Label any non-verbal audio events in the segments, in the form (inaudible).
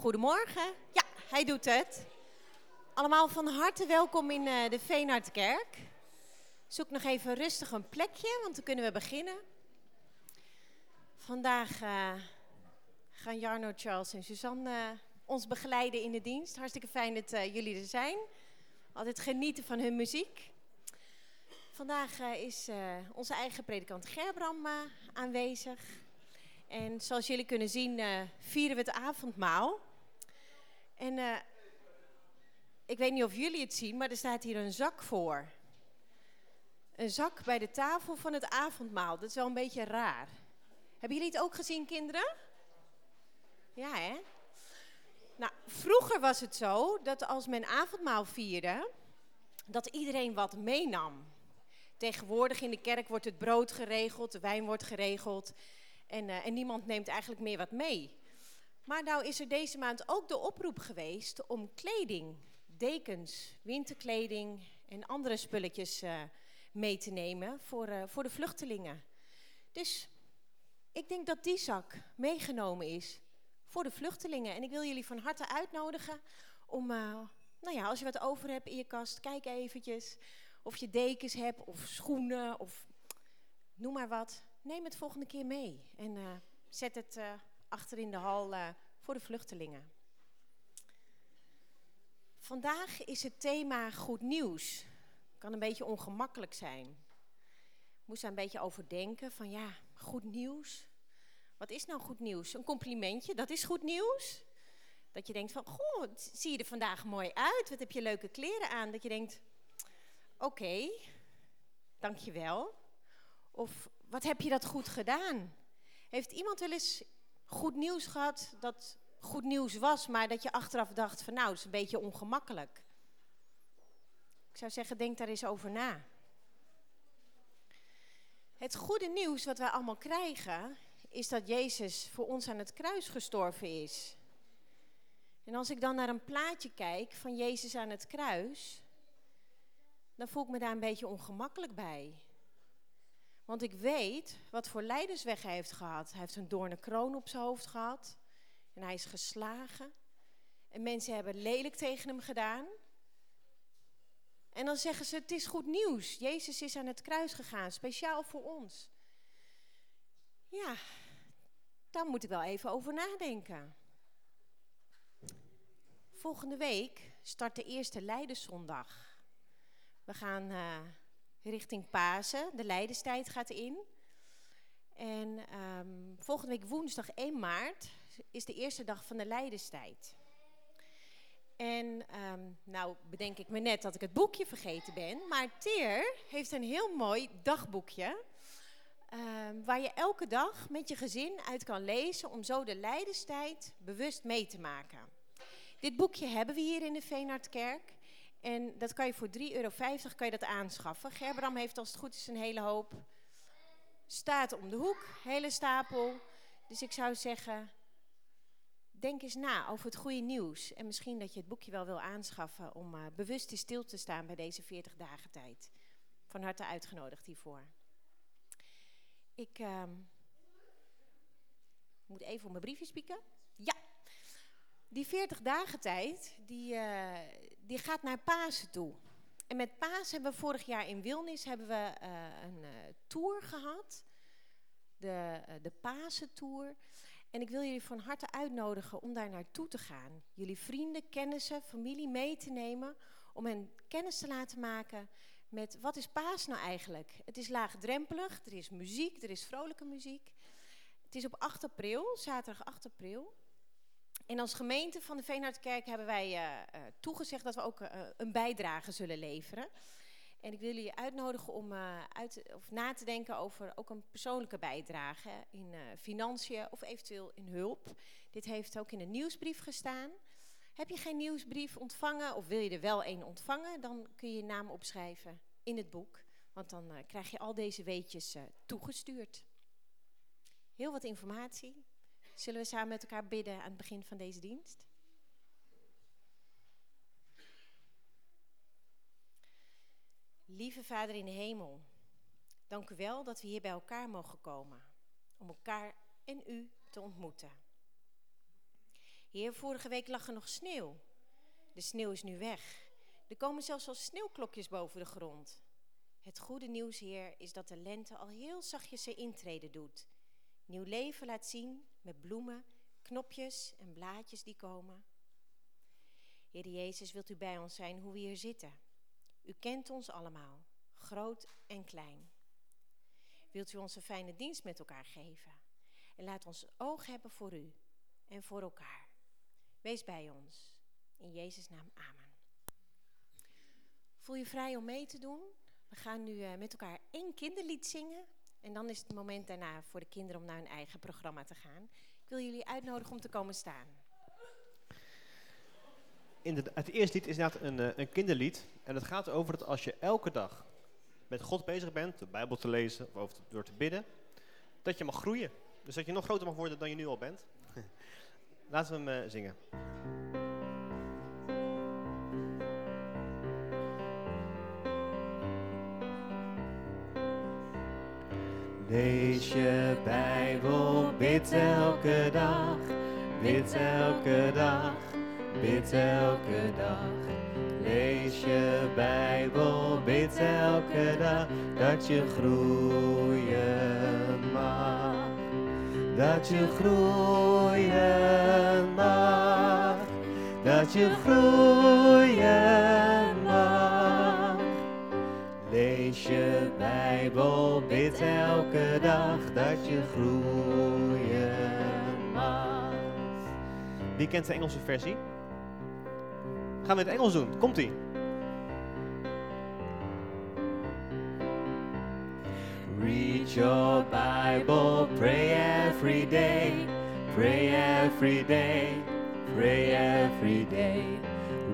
Goedemorgen. Ja, hij doet het. Allemaal van harte welkom in uh, de Veenhardkerk. Zoek nog even rustig een plekje, want dan kunnen we beginnen. Vandaag uh, gaan Jarno, Charles en Suzanne uh, ons begeleiden in de dienst. Hartstikke fijn dat jullie er zijn. Altijd genieten van hun muziek. Vandaag is onze eigen predikant Gerbram aanwezig. En zoals jullie kunnen zien, vieren we het avondmaal. En uh, ik weet niet of jullie het zien, maar er staat hier een zak voor. Een zak bij de tafel van het avondmaal. Dat is wel een beetje raar. Hebben jullie het ook gezien, kinderen? Ja, hè? Nou, vroeger was het zo dat als men avondmaal vierde, dat iedereen wat meenam. Tegenwoordig in de kerk wordt het brood geregeld, de wijn wordt geregeld en, uh, en niemand neemt eigenlijk meer wat mee. Maar nou is er deze maand ook de oproep geweest om kleding, dekens, winterkleding en andere spulletjes uh, mee te nemen voor, uh, voor de vluchtelingen. Dus ik denk dat die zak meegenomen is voor de vluchtelingen. En ik wil jullie van harte uitnodigen om, uh, nou ja, als je wat over hebt in je kast, kijk eventjes of je dekens hebt of schoenen of noem maar wat. Neem het volgende keer mee en zet het achter in de hal uh, voor de vluchtelingen. Vandaag is het thema goed nieuws. Kan een beetje ongemakkelijk zijn. Ik moest daar een beetje over denken van ja, goed nieuws. Wat is nou goed nieuws? Een complimentje, dat is goed nieuws. Dat je denkt van, goh, zie je er vandaag mooi uit. Wat heb je leuke kleren aan. Dat je denkt, oké, okay, dankjewel. Of wat heb je dat goed gedaan? Heeft iemand wel eens goed nieuws gehad dat goed nieuws was, maar dat je achteraf dacht van nou, het is een beetje ongemakkelijk. Ik zou zeggen, denk daar eens over na. Het goede nieuws wat wij allemaal krijgen, is dat Jezus voor ons aan het kruis gestorven is. En als ik dan naar een plaatje kijk van Jezus aan het kruis, dan voel ik me daar een beetje ongemakkelijk bij. Want ik weet wat voor leidersweg hij heeft gehad. Hij heeft een doornen kroon op zijn hoofd gehad. En hij is geslagen. En mensen hebben lelijk tegen hem gedaan. En dan zeggen ze, het is goed nieuws. Jezus is aan het kruis gegaan, speciaal voor ons. Ja, daar moet ik wel even over nadenken. Volgende week start de eerste Leiderszondag. We gaan uh, richting Pasen. De Leidenstijd gaat in. En um, volgende week woensdag 1 maart is de eerste dag van de Leidenstijd. En um, nou bedenk ik me net dat ik het boekje vergeten ben. Maar Teer heeft een heel mooi dagboekje. Um, waar je elke dag met je gezin uit kan lezen om zo de Leidenstijd bewust mee te maken. Dit boekje hebben we hier in de Veenhardkerk. En dat kan je voor 3,50 euro kan je dat aanschaffen. Gerbram heeft als het goed is een hele hoop. Staat om de hoek, hele stapel. Dus ik zou zeggen, denk eens na over het goede nieuws. En misschien dat je het boekje wel wil aanschaffen om uh, bewust stil te staan bij deze 40 dagen tijd. Van harte uitgenodigd hiervoor. Ik uh, moet even op mijn briefje spieken. Die 40 dagen tijd, die, uh, die gaat naar Pasen toe. En met Paas hebben we vorig jaar in Wilnis hebben we uh, een uh, tour gehad. De, de Pasen Tour. En ik wil jullie van harte uitnodigen om daar naartoe te gaan. Jullie vrienden, kennissen, familie mee te nemen. Om hen kennis te laten maken met wat is Paas nou eigenlijk? Het is laagdrempelig, er is muziek, er is vrolijke muziek. Het is op 8 april, zaterdag 8 april. En als gemeente van de Veenhardkerk hebben wij uh, uh, toegezegd dat we ook uh, een bijdrage zullen leveren. En ik wil jullie uitnodigen om uit, of na te denken over ook een persoonlijke bijdrage in financiën of eventueel in hulp. Dit heeft ook in een nieuwsbrief gestaan. Heb je geen nieuwsbrief ontvangen of wil je er wel een ontvangen, dan kun je je naam opschrijven in het boek. Want dan krijg je al deze weetjes toegestuurd. Heel wat informatie. Zullen we samen met elkaar bidden aan het begin van deze dienst? Lieve Vader in de hemel, dank u wel dat we hier bij elkaar mogen komen om elkaar en u te ontmoeten. Heer, vorige week lag er nog sneeuw. De sneeuw is nu weg. Er komen zelfs al sneeuwklokjes boven de grond. Het goede nieuws, Heer, is dat de lente al heel zachtjes zijn intrede doet. Nieuw leven laat zien met bloemen, knopjes en blaadjes die komen. Heer Jezus, wilt u bij ons zijn hoe we hier zitten? U kent ons allemaal, groot en klein. Wilt u ons een fijne dienst met elkaar geven? En laat ons oog hebben voor u en voor elkaar. Wees bij ons. In Jezus' naam, amen. Voel je vrij om mee te doen? We gaan nu uh, met elkaar één kinderlied zingen. En dan is het moment daarna voor de kinderen om naar hun eigen programma te gaan. Ik wil jullie uitnodigen om te komen staan. het eerste lied is inderdaad een, uh, een kinderlied. En het gaat over dat als je elke dag met God bezig bent, de Bijbel te lezen of door te bidden, dat je mag groeien. Dus dat je nog groter mag worden dan je nu al bent. (laughs) Laten we hem uh, zingen. Lees je Bijbel, bid elke dag, bid elke dag, bid elke dag. Lees je Bijbel, bid elke dag, dat je groeien mag. Dat je groeien mag, dat je groeien Lees je Bijbel, bid elke dag, dat je groeien mag. Wie kent de Engelse versie? Gaan we het Engels doen. Komt-ie. Read your Bible, pray every day, pray every day, pray every day.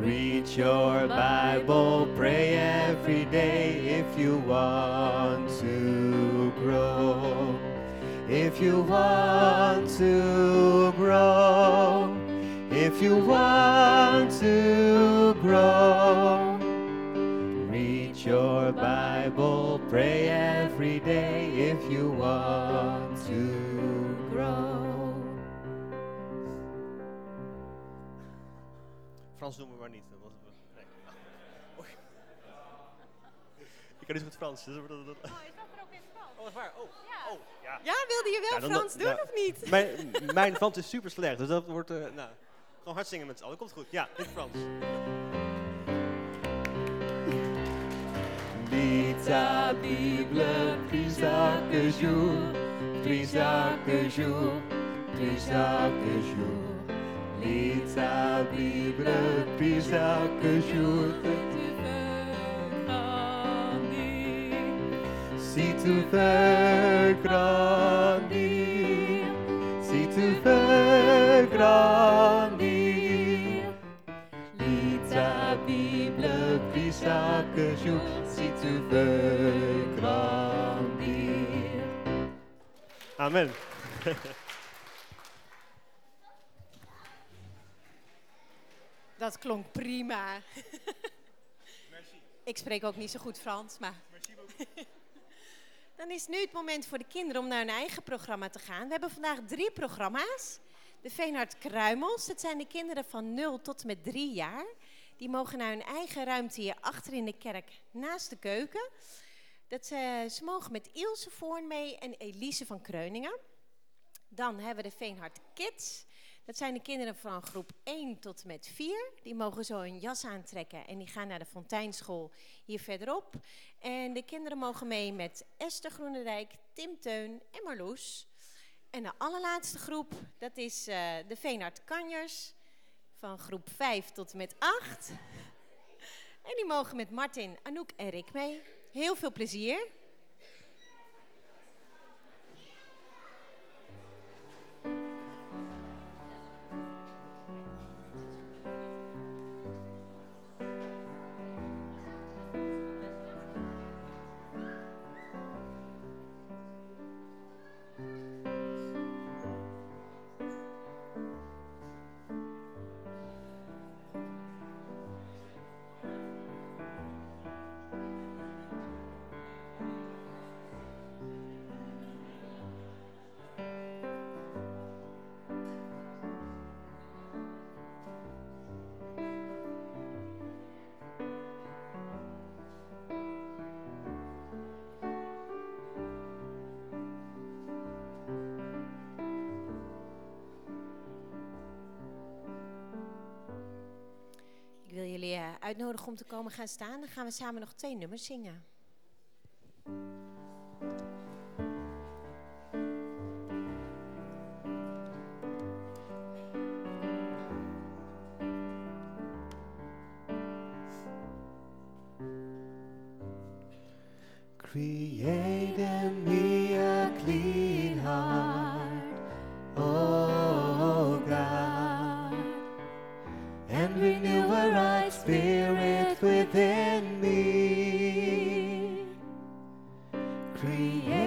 Read your Bible, pray every day if you want to grow. If you want to grow. If you want to grow, read your Bible, pray Frans doen we maar niet. Dat was, nee. oh. Ik kan niet goed Frans. Dus dat, dat... Oh, is dat er ook in Frans? Oh, dat is waar. Oh. Ja. Oh, ja. ja, wilde je wel ja, Frans doen of niet? Mijn, mijn Frans is super slecht, dus dat wordt... Uh, nou. Gewoon hard zingen met z'n allen. Komt goed. Ja, in het Frans. Ta Bible plus chaque jour, plus chaque jour, plus chaque jour. Lița Biblă, pisa că ajută te grandi, si tu fai grandi, si tu fai grandi. Lița Biblă, pisa că ajută si tu fai grandi. Amen. (laughs) Dat klonk prima. Merci. Ik spreek ook niet zo goed Frans, maar. Merci (laughs) Dan is nu het moment voor de kinderen om naar hun eigen programma te gaan. We hebben vandaag drie programma's. De Veenhard Kruimels, dat zijn de kinderen van 0 tot en met 3 jaar. Die mogen naar hun eigen ruimte hier achter in de kerk naast de keuken. Dat ze, ze mogen met Ilse Voorn mee en Elise van Kreuningen. Dan hebben we de Veenhard Kids. Dat zijn de kinderen van groep 1 tot met 4. Die mogen zo een jas aantrekken en die gaan naar de Fonteinschool hier verderop. En de kinderen mogen mee met Esther Groenendijk, Tim Teun en Marloes. En de allerlaatste groep, dat is eh, de Veenart Kanjers van groep 5 tot met 8. En die mogen met Martin, Anouk en Rick mee. Heel veel plezier. Uitnodigen om te komen gaan staan. Dan gaan we samen nog twee nummers zingen. Within me. Create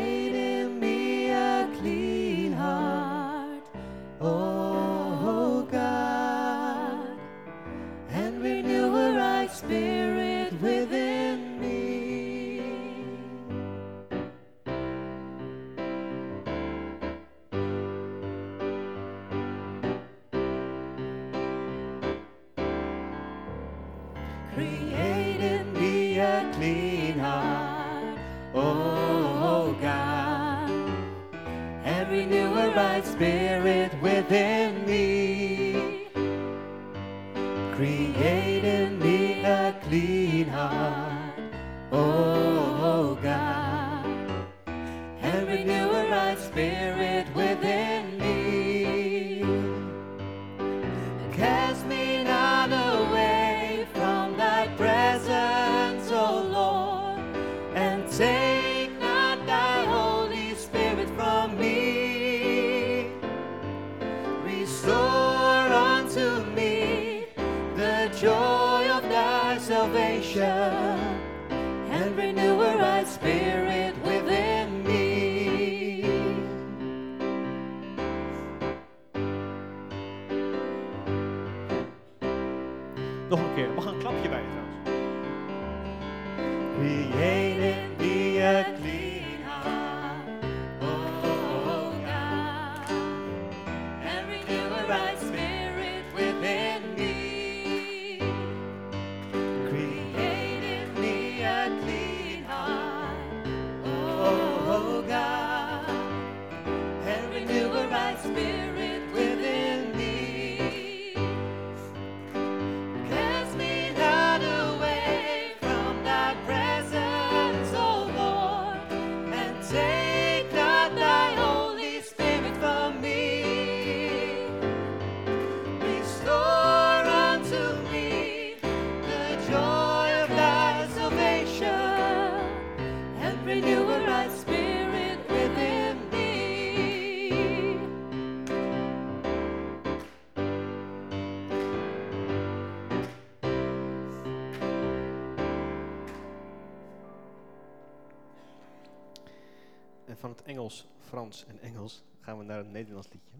Frans en Engels gaan we naar een Nederlands liedje.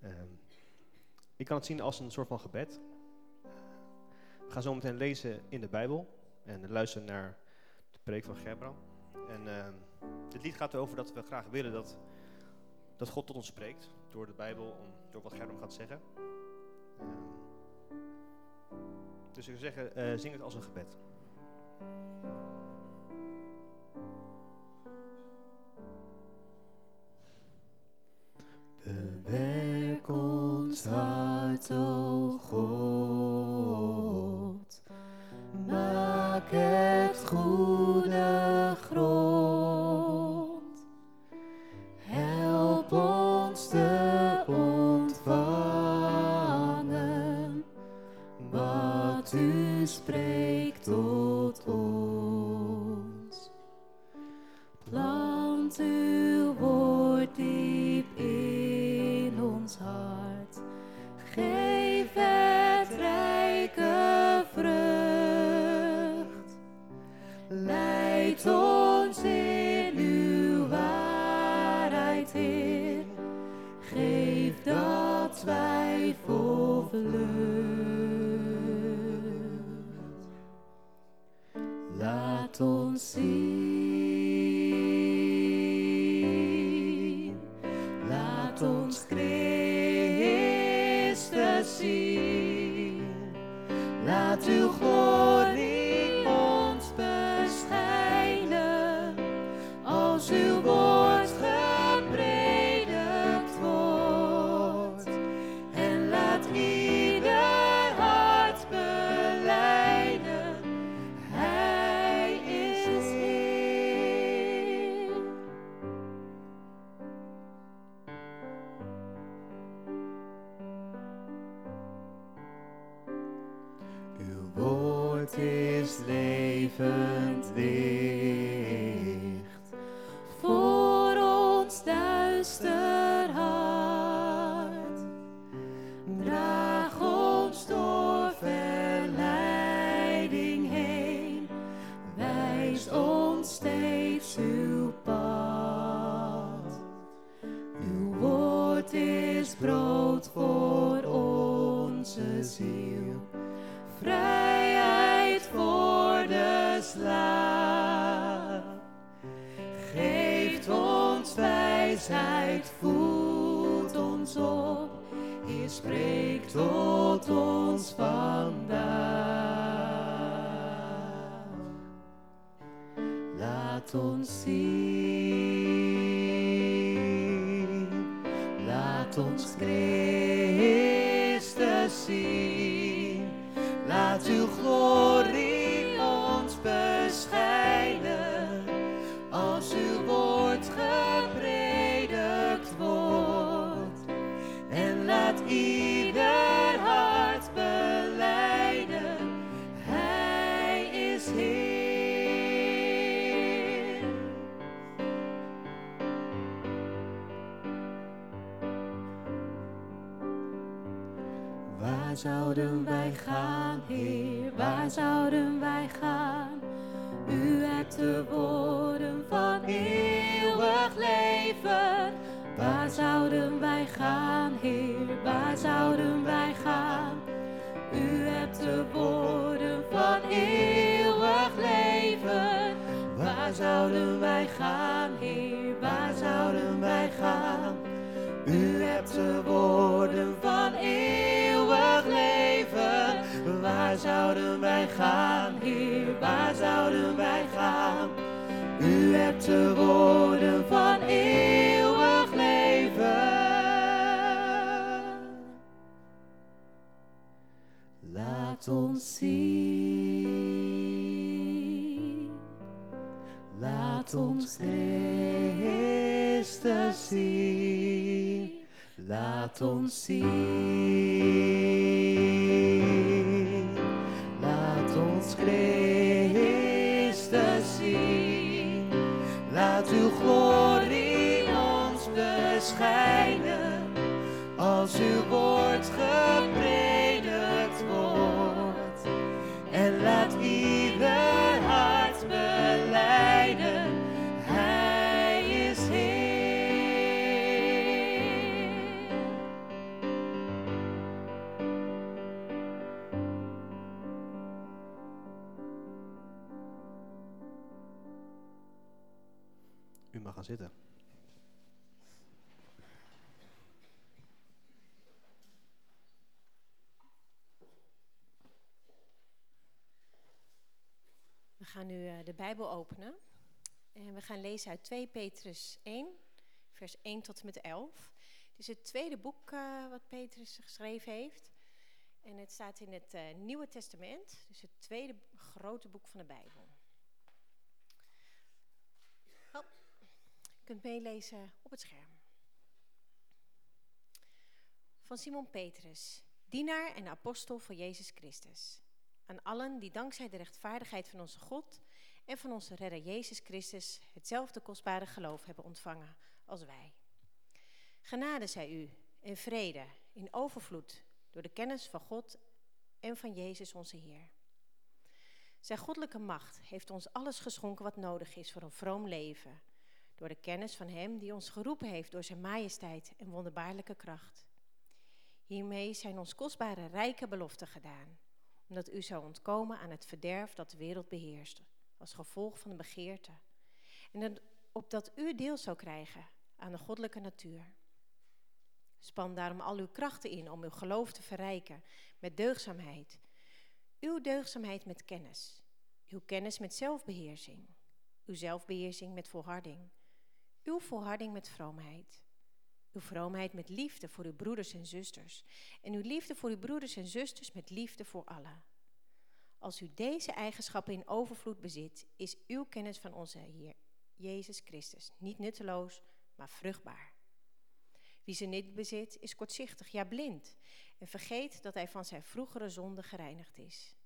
Ehm, ik kan het zien als een soort van gebed. We gaan zo meteen lezen in de Bijbel en luisteren naar de preek van Gerbran. En ehm, lied gaat erover dat we graag willen dat, dat God tot ons spreekt door de Bijbel, door wat Gerbran gaat zeggen. Ehm, dus ik zou zeggen, eh, zing het als een gebed. Bewerk ons hart, o God. Maak het goede grond. Help ons te ontvangen wat u spreekt tot twijfel vlucht. Laat ons zien. Spreekt tot ons vandaag. Laat ons zien, laat ons Christus de woorden van eeuwig leven. Waar zouden wij gaan, Heer? Waar zouden wij gaan? U hebt de woorden van eeuwig leven. Waar zouden wij gaan, Heer? Waar zouden wij gaan? U hebt de woorden zouden wij gaan, Heer? Waar zouden wij gaan? U hebt de woorden van eeuwig leven. Laat ons zien. Laat ons Christus zien. Laat ons zien. Christus zien. Laat uw glorie ons beschijnen. Als uw woord zitten. We gaan nu eh, de Bijbel openen. En we gaan lezen uit 2 Petrus 1, vers 1 tot en met 11. Het is het tweede boek eh, wat Petrus geschreven heeft. En het staat in het eh, Nieuwe Testament, dus het tweede grote boek van de Bijbel. Oh, je kunt meelezen op het scherm. Van Simon Petrus, dienaar en apostel voor Jezus Christus. Aan allen die dankzij de rechtvaardigheid van onze God en van onze redder Jezus Christus hetzelfde kostbare geloof hebben ontvangen als wij. Genade zij u en vrede in overvloed door de kennis van God en van Jezus onze Heer. Zijn goddelijke macht heeft ons alles geschonken wat nodig is voor een vroom leven, door de kennis van Hem die ons geroepen heeft door Zijn majesteit en wonderbaarlijke kracht. Hiermee zijn ons kostbare rijke beloften gedaan, omdat u zou ontkomen aan het verderf dat de wereld beheerst, als gevolg van de begeerte, en dat- opdat u deel zou krijgen aan de goddelijke natuur. Span daarom al uw krachten in om uw geloof te verrijken met deugdzaamheid. Uw deugdzaamheid met kennis. Uw kennis met zelfbeheersing. Uw zelfbeheersing met volharding. Uw volharding met vroomheid. Uw vroomheid met liefde voor uw broeders en zusters. En uw liefde voor uw broeders en zusters met liefde voor allen. Als u deze eigenschappen in overvloed bezit, is uw kennis van onze Heer Jezus Christus niet nutteloos, maar vruchtbaar. Wie ze niet bezit, is kortzichtig, ja blind, en vergeet dat hij van zijn vroegere zonde gereinigd is.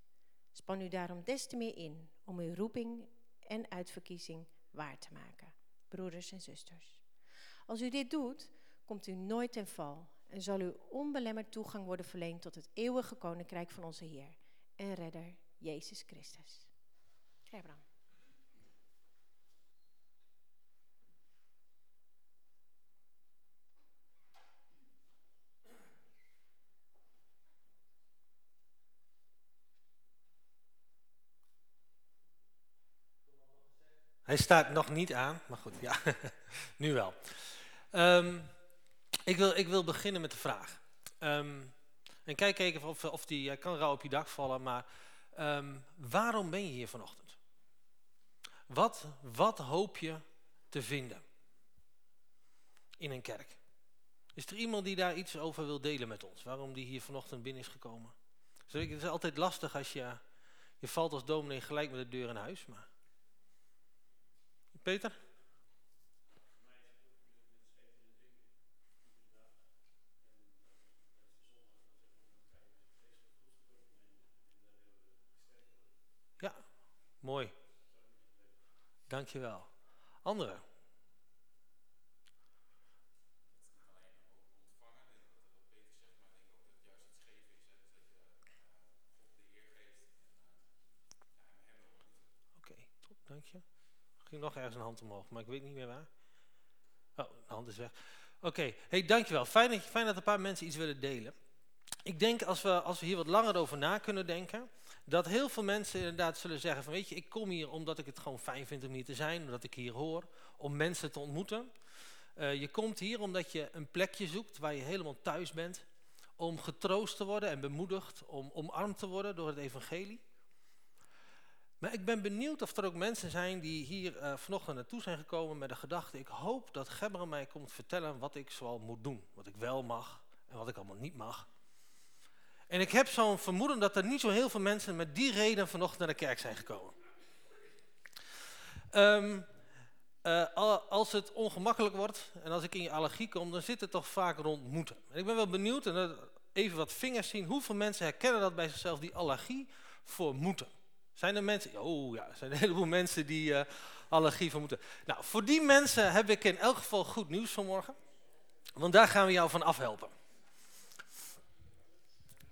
Span u daarom des te meer in om uw roeping en uitverkiezing waar te maken, broeders en zusters. Als u dit doet, komt u nooit ten val en zal u onbelemmerd toegang worden verleend tot het eeuwige koninkrijk van onze Heer en Redder Jezus Christus. Gerbrand. Hij staat nog niet aan, maar goed, ja, (laughs) nu wel. Ehm, ik, wil, ik wil beginnen met de vraag. Ehm, en kijk even of, of die, hij kan rauw op je dak vallen, maar ehm, waarom ben je hier vanochtend? Wat, wat hoop je te vinden in een kerk? Is er iemand die daar iets over wil delen met ons? Waarom die hier vanochtend binnen is gekomen? Het is altijd lastig als je, je valt als dominee gelijk met de deur in huis, maar... Peter? Ja, mooi. Dankjewel. Anderen? Oké, top, dank je nog ergens een hand omhoog, maar ik weet niet meer waar. Oh, de hand is weg. Oké, hey, dankjewel. Fijn dat, fijn dat een paar mensen iets willen delen. Ik denk als we, als we hier wat langer over na kunnen denken, dat heel veel mensen inderdaad zullen zeggen van weet je, ik kom hier omdat ik het gewoon fijn vind om hier te zijn, omdat ik hier hoor, om mensen te ontmoeten. Uh, je komt hier omdat je een plekje zoekt waar je helemaal thuis bent, om getroost te worden en bemoedigd, om omarmd te worden door het evangelie. Maar ik ben benieuwd of er ook mensen zijn die hier uh, vanochtend naartoe zijn gekomen met de gedachte, ik hoop dat Gebber mij komt vertellen wat ik zoal moet doen. Wat ik wel mag en wat ik allemaal niet mag. En ik heb zo'n vermoeden dat er niet zo heel veel mensen met die reden vanochtend naar de kerk zijn gekomen. Um, uh, als het ongemakkelijk wordt en als ik in je allergie kom, dan zit het toch vaak rond moeten. En ik ben wel benieuwd, en even wat vingers zien, hoeveel mensen herkennen dat bij zichzelf, die allergie voor moeten. Zijn er mensen, oh ja, er zijn een heleboel mensen die uh, allergie van moeten. Nou, voor die mensen heb ik in elk geval goed nieuws vanmorgen. Want daar gaan we jou van afhelpen.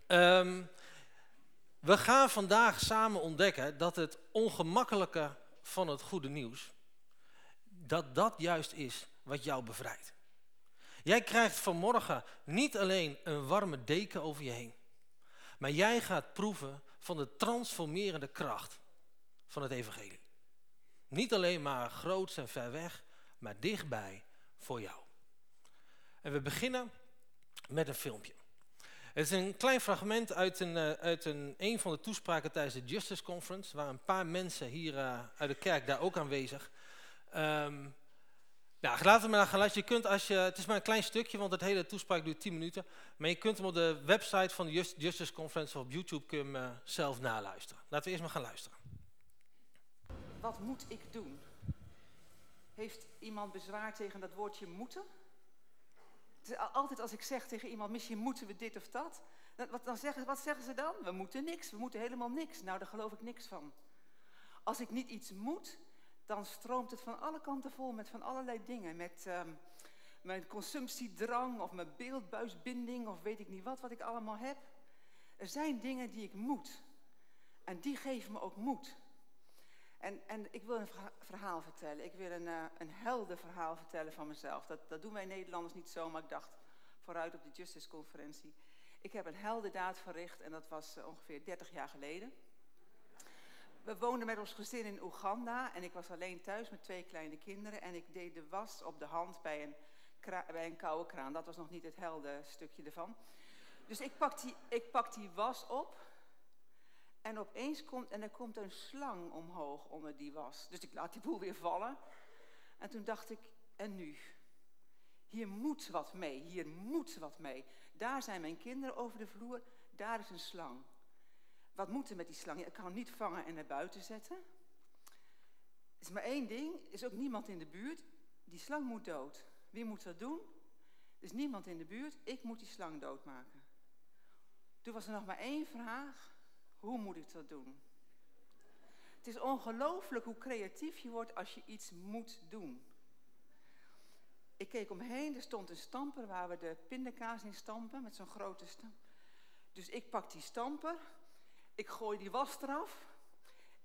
Um, we gaan vandaag samen ontdekken dat het ongemakkelijke van het goede nieuws, dat dat juist is wat jou bevrijdt. Jij krijgt vanmorgen niet alleen een warme deken over je heen, maar jij gaat proeven van de transformerende kracht van het evangelie. Niet alleen maar groot en ver weg, maar dichtbij voor jou. En we beginnen met een filmpje. Het is een klein fragment uit een, uh, uit een, een van de toespraken tijdens de Justice Conference. waar een paar mensen hier uh, uit de kerk daar ook aanwezig. Um, nou, laten we maar gaan luisteren. Je kunt als je, het is maar een klein stukje, want het hele toespraak duurt 10 minuten. Maar je kunt hem op de website van de Justice Conference of op YouTube kun je uh, zelf naluisteren. Laten we eerst maar gaan luisteren. Wat moet ik doen? Heeft iemand bezwaar tegen dat woordje moeten? altijd als ik zeg tegen iemand, misschien moeten we dit of dat. Wat, dan zeggen, wat zeggen ze dan? We moeten niks, we moeten helemaal niks. Nou, daar geloof ik niks van. Als ik niet iets moet, dan stroomt het van alle kanten vol met van allerlei dingen. Met um, mijn consumptiedrang of mijn beeldbuisbinding of weet ik niet wat, wat ik allemaal heb. Er zijn dingen die ik moet. En die geven me ook moed. En, en ik wil een verhaal vertellen. Ik wil een, uh, een heldenverhaal vertellen van mezelf. Dat, dat doen wij Nederlanders niet zo, maar ik dacht vooruit op de Justice-conferentie. Ik heb een heldendaad verricht en dat was uh, ongeveer 30 jaar geleden. We woonden met ons gezin in Oeganda en ik was alleen thuis met twee kleine kinderen. En ik deed de was op de hand bij een, bij een koude kraan. Dat was nog niet het helde stukje ervan. Dus ik pak, die, ik die was op en opeens komt, en er komt een slang omhoog onder die was. Dus ik laat die boel weer vallen. En toen dacht ik, en nu? Hier moet wat mee, hier moet wat mee. Daar zijn mijn kinderen over de vloer, daar is een slang. Wat moet er met die slang? Ik kan hem niet vangen en naar buiten zetten. Er is maar één ding, er is ook niemand in de buurt. Die slang moet dood. Wie moet dat doen? Er is niemand in de buurt, ik moet die slang doodmaken. Toen was er nog maar één vraag. Hoe moet ik dat doen? Het is ongelooflijk hoe creatief je wordt als je iets moet doen. Ik keek omheen, er stond een stamper waar we de pindakaas in stampen, met zo'n grote stamp. Dus ik pak die stamper, ik gooi die was eraf,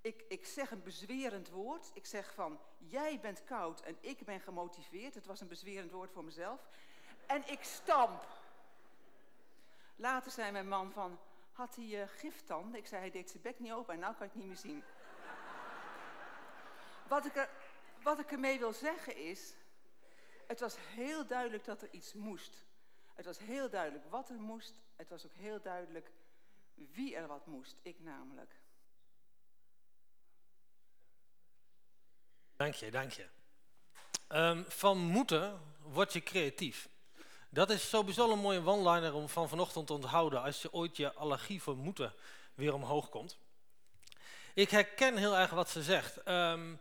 ik, ik zeg een bezwerend woord. Ik zeg van, jij bent koud en ik ben gemotiveerd. Het was een bezwerend woord voor mezelf. En ik stamp. Later zei mijn man van, had hij uh, giftanden? Ik zei, hij deed zijn bek niet open en nou kan ik het niet meer zien. wat, ik er, wat ik ermee wil zeggen is, het was heel duidelijk dat er iets moest. Het was heel duidelijk wat er moest. Het was ook heel duidelijk wie er wat moest. Ik namelijk. Dank je, dank je. Um, van moeten word je creatief. Dat is sowieso een mooie one-liner om van vanochtend te onthouden als je ooit je allergie voor moeten weer omhoog komt. Ik herken heel erg wat ze zegt. Um,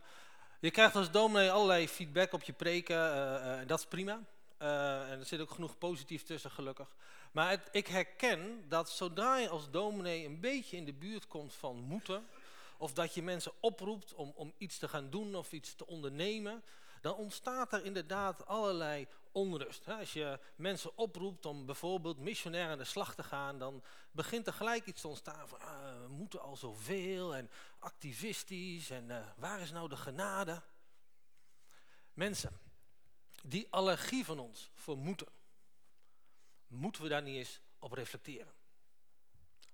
je krijgt als dominee allerlei feedback op je preken uh, uh, dat is prima. Uh, en er zit ook genoeg positief tussen, gelukkig. Maar het, ik herken dat zodra je als dominee een beetje in de buurt komt van moeten, of dat je mensen oproept om, om iets te gaan doen of iets te ondernemen, dan ontstaat er inderdaad allerlei onrust. Als je mensen oproept om bijvoorbeeld missionair aan de slag te gaan, dan begint er gelijk iets te ontstaan van ah, we moeten al zoveel en activistisch en uh, waar is nou de genade? Mensen, die allergie van ons voor moeten, moeten we daar niet eens op reflecteren?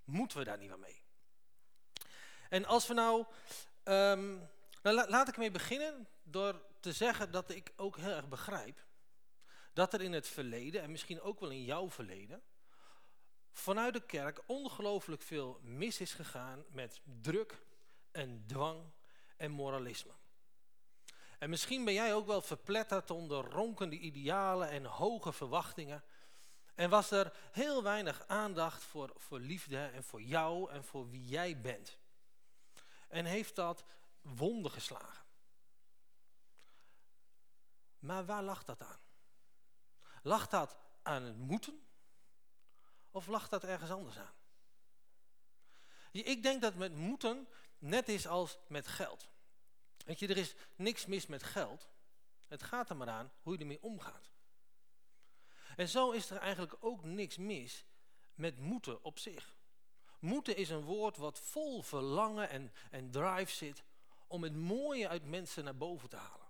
Moeten we daar niet meer mee? En als we nou, um, nou la, laat ik mee beginnen door te zeggen dat ik ook heel erg begrijp dat er in het verleden, en misschien ook wel in jouw verleden, vanuit de kerk ongelooflijk veel mis is gegaan met druk en dwang en moralisme. En misschien ben jij ook wel verpletterd onder ronkende idealen en hoge verwachtingen. En was er heel weinig aandacht voor, voor liefde en voor jou en voor wie jij bent en heeft dat wonden geslagen. Maar waar lag dat aan? Lag dat aan het moeten? Of lag dat ergens anders aan? Ik denk dat met moeten net is als met geld. Weet je, er is niks mis met geld. Het gaat er maar aan hoe je ermee omgaat. En zo is er eigenlijk ook niks mis met moeten op zich. Moeten is een woord wat vol verlangen en, en drive zit om het mooie uit mensen naar boven te halen.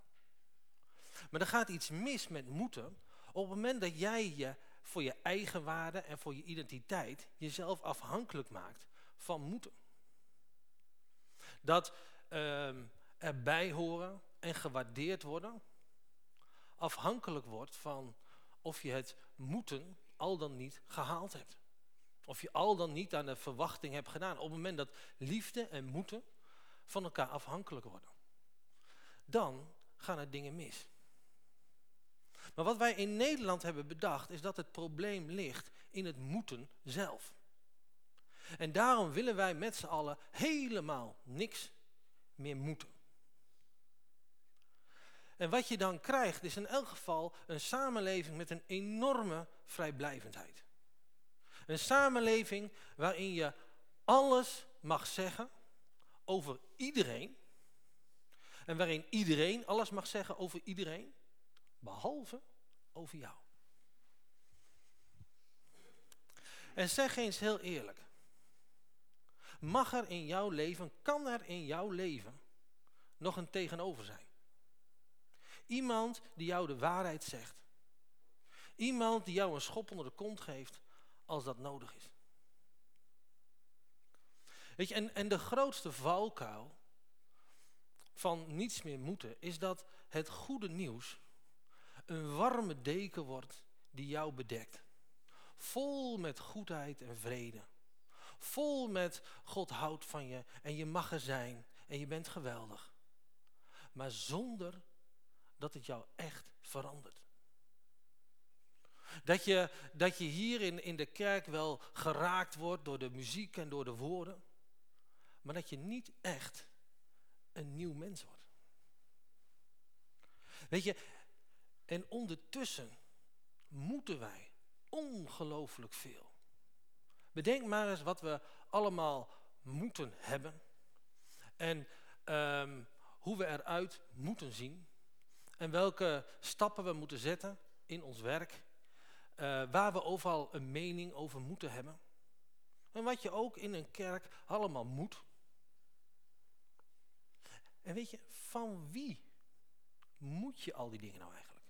Maar er gaat iets mis met moeten op het moment dat jij je voor je eigen waarde en voor je identiteit jezelf afhankelijk maakt van moeten. Dat uh, erbij horen en gewaardeerd worden afhankelijk wordt van of je het moeten al dan niet gehaald hebt. Of je al dan niet aan de verwachting hebt gedaan. Op het moment dat liefde en moeten van elkaar afhankelijk worden. Dan gaan er dingen mis. Maar wat wij in Nederland hebben bedacht is dat het probleem ligt in het moeten zelf. En daarom willen wij met z'n allen helemaal niks meer moeten. En wat je dan krijgt is in elk geval een samenleving met een enorme vrijblijvendheid. Een samenleving waarin je alles mag zeggen over iedereen. En waarin iedereen alles mag zeggen over iedereen, behalve over jou. En zeg eens heel eerlijk. Mag er in jouw leven, kan er in jouw leven nog een tegenover zijn? Iemand die jou de waarheid zegt. Iemand die jou een schop onder de kont geeft als dat nodig is. Weet je, en, en de grootste valkuil van niets meer moeten is dat het goede nieuws een warme deken wordt die jou bedekt. Vol met goedheid en vrede. Vol met God houdt van je en je mag er zijn en je bent geweldig. Maar zonder dat het jou echt verandert. Dat je, dat je hier in, in de kerk wel geraakt wordt door de muziek en door de woorden. Maar dat je niet echt een nieuw mens wordt. Weet je, en ondertussen moeten wij ongelooflijk veel. Bedenk maar eens wat we allemaal moeten hebben. En ehm, hoe we eruit moeten zien en welke stappen we moeten zetten in ons werk, eh, waar we overal een mening over moeten hebben. En wat je ook in een kerk allemaal moet. En weet je, van wie moet je al die dingen nou eigenlijk?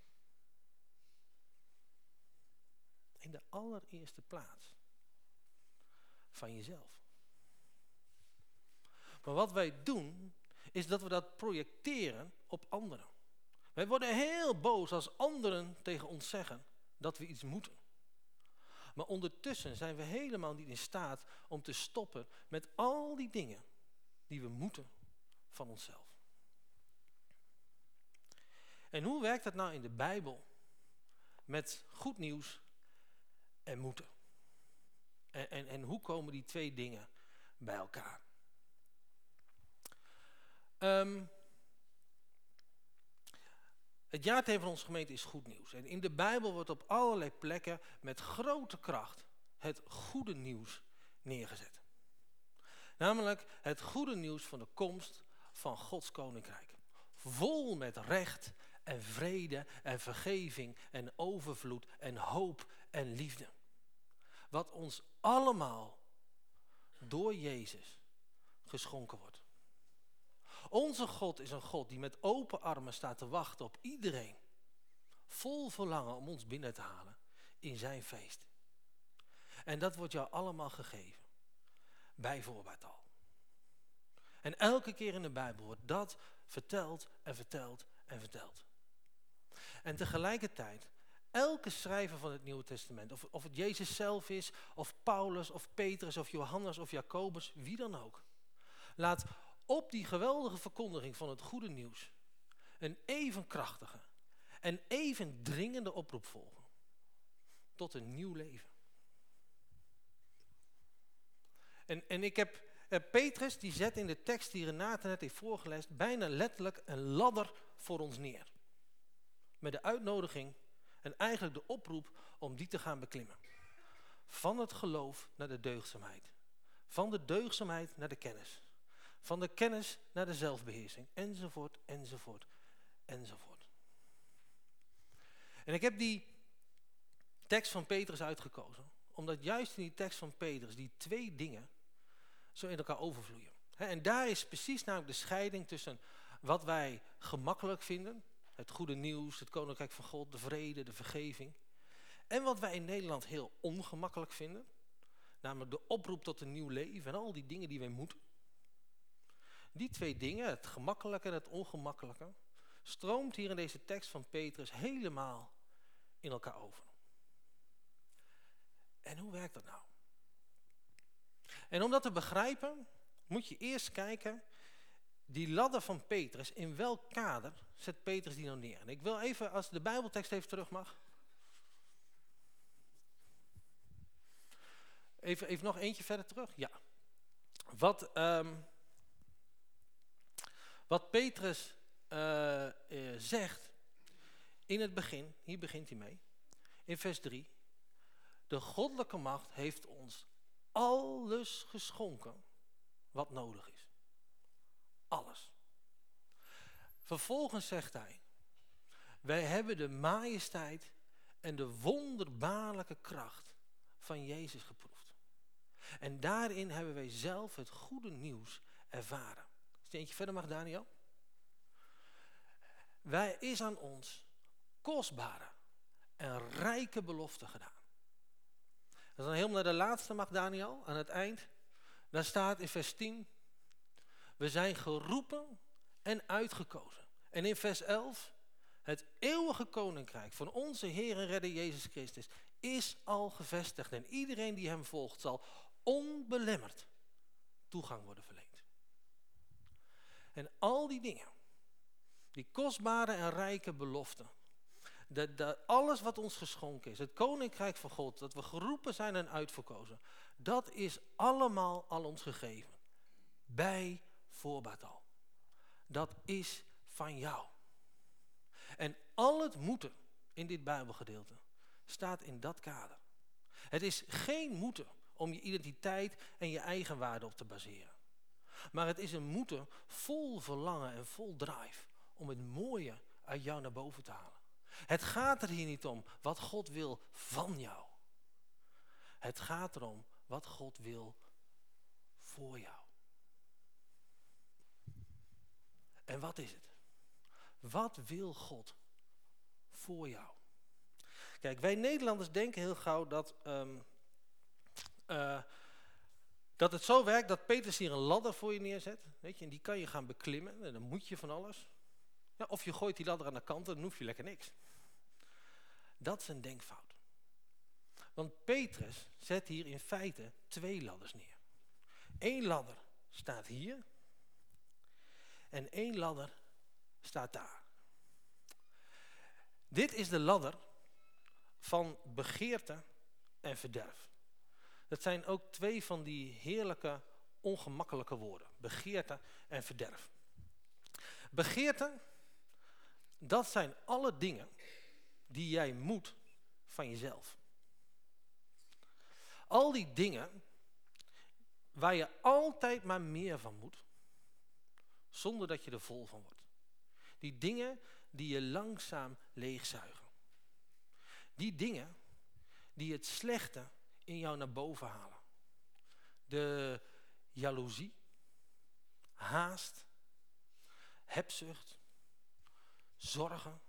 In de allereerste plaats van jezelf. Maar wat wij doen, is dat we dat projecteren op anderen. Wij worden heel boos als anderen tegen ons zeggen dat we iets moeten. Maar ondertussen zijn we helemaal niet in staat om te stoppen met al die dingen die we moeten van onszelf. En hoe werkt dat nou in de Bijbel met goed nieuws en moeten? En, en, en hoe komen die twee dingen bij elkaar? Ehm, het jaarthema van onze gemeente is goed nieuws. En in de Bijbel wordt op allerlei plekken met grote kracht het goede nieuws neergezet. Namelijk het goede nieuws van de komst van Gods koninkrijk. Vol met recht en vrede en vergeving en overvloed en hoop en liefde. Wat ons allemaal door Jezus geschonken wordt. Onze God is een God die met open armen staat te wachten op iedereen. Vol verlangen om ons binnen te halen in zijn feest. En dat wordt jou allemaal gegeven. Bij voorbaat al. En elke keer in de Bijbel wordt dat verteld en verteld en verteld. En tegelijkertijd, elke schrijver van het Nieuwe Testament, of, of het Jezus zelf is, of Paulus, of Petrus, of Johannes, of Jacobus, wie dan ook, laat op die geweldige verkondiging van het goede nieuws een even krachtige en even dringende oproep volgen tot een nieuw leven. En, en ik heb, eh, Petrus die zet in de tekst die Renate net heeft voorgelezen bijna letterlijk een ladder voor ons neer. Met de uitnodiging en eigenlijk de oproep om die te gaan beklimmen. Van het geloof naar de deugdzaamheid. Van de deugdzaamheid naar de kennis. Van de kennis naar de zelfbeheersing. Enzovoort, enzovoort, enzovoort. En ik heb die tekst van Petrus uitgekozen. Omdat juist in die tekst van Petrus die twee dingen zo in elkaar overvloeien. En daar is precies namelijk de scheiding tussen wat wij gemakkelijk vinden. Het goede nieuws, het koninkrijk van God, de vrede, de vergeving. En wat wij in Nederland heel ongemakkelijk vinden. Namelijk de oproep tot een nieuw leven en al die dingen die wij moeten. Die twee dingen, het gemakkelijke en het ongemakkelijke, stroomt hier in deze tekst van Petrus helemaal in elkaar over. En hoe werkt dat nou? En om dat te begrijpen, moet je eerst kijken, die ladder van Petrus, in welk kader zet Petrus die nou neer? En ik wil even, als de Bijbeltekst even terug mag. Even, even nog eentje verder terug. Ja. Wat, um, wat Petrus uh, uh, zegt in het begin, hier begint hij mee, in vers 3. De goddelijke macht heeft ons alles geschonken wat nodig is. Alles. Vervolgens zegt hij, wij hebben de majesteit en de wonderbaarlijke kracht van Jezus geproefd. En daarin hebben wij zelf het goede nieuws ervaren. Eentje verder mag, Daniel. Wij is aan ons kostbare en rijke belofte gedaan. Is dan helemaal naar de laatste mag, Daniel, aan het eind. Daar staat in vers 10, we zijn geroepen en uitgekozen. En in vers 11, het eeuwige koninkrijk van onze Heer en Redder Jezus Christus is al gevestigd. En iedereen die hem volgt zal onbelemmerd toegang worden verleend. En al die dingen, die kostbare en rijke beloften, dat, dat alles wat ons geschonken is, het koninkrijk van God, dat we geroepen zijn en uitverkozen, dat is allemaal al ons gegeven. Bij voorbaat al. Dat is van jou. En al het moeten in dit Bijbelgedeelte staat in dat kader. Het is geen moeten om je identiteit en je eigen waarde op te baseren. Maar het is een moeten vol verlangen en vol drive om het mooie uit jou naar boven te halen. Het gaat er hier niet om wat God wil van jou. Het gaat erom wat God wil voor jou. En wat is het? Wat wil God voor jou? Kijk, wij Nederlanders denken heel gauw dat, ehm, eh, dat het zo werkt dat Petrus hier een ladder voor je neerzet. Weet je, en die kan je gaan beklimmen en dan moet je van alles. Ja, of je gooit die ladder aan de kant en dan hoef je lekker niks. Dat is een denkfout. Want Petrus zet hier in feite twee ladders neer. Eén ladder staat hier en één ladder staat daar. Dit is de ladder van begeerte en verderf. Dat zijn ook twee van die heerlijke, ongemakkelijke woorden. Begeerte en verderf. Begeerte, dat zijn alle dingen die jij moet van jezelf. Al die dingen waar je altijd maar meer van moet, zonder dat je er vol van wordt. Die dingen die je langzaam leegzuigen. Die dingen die het slechte in jou naar boven halen. De jaloezie, haast, hebzucht, zorgen.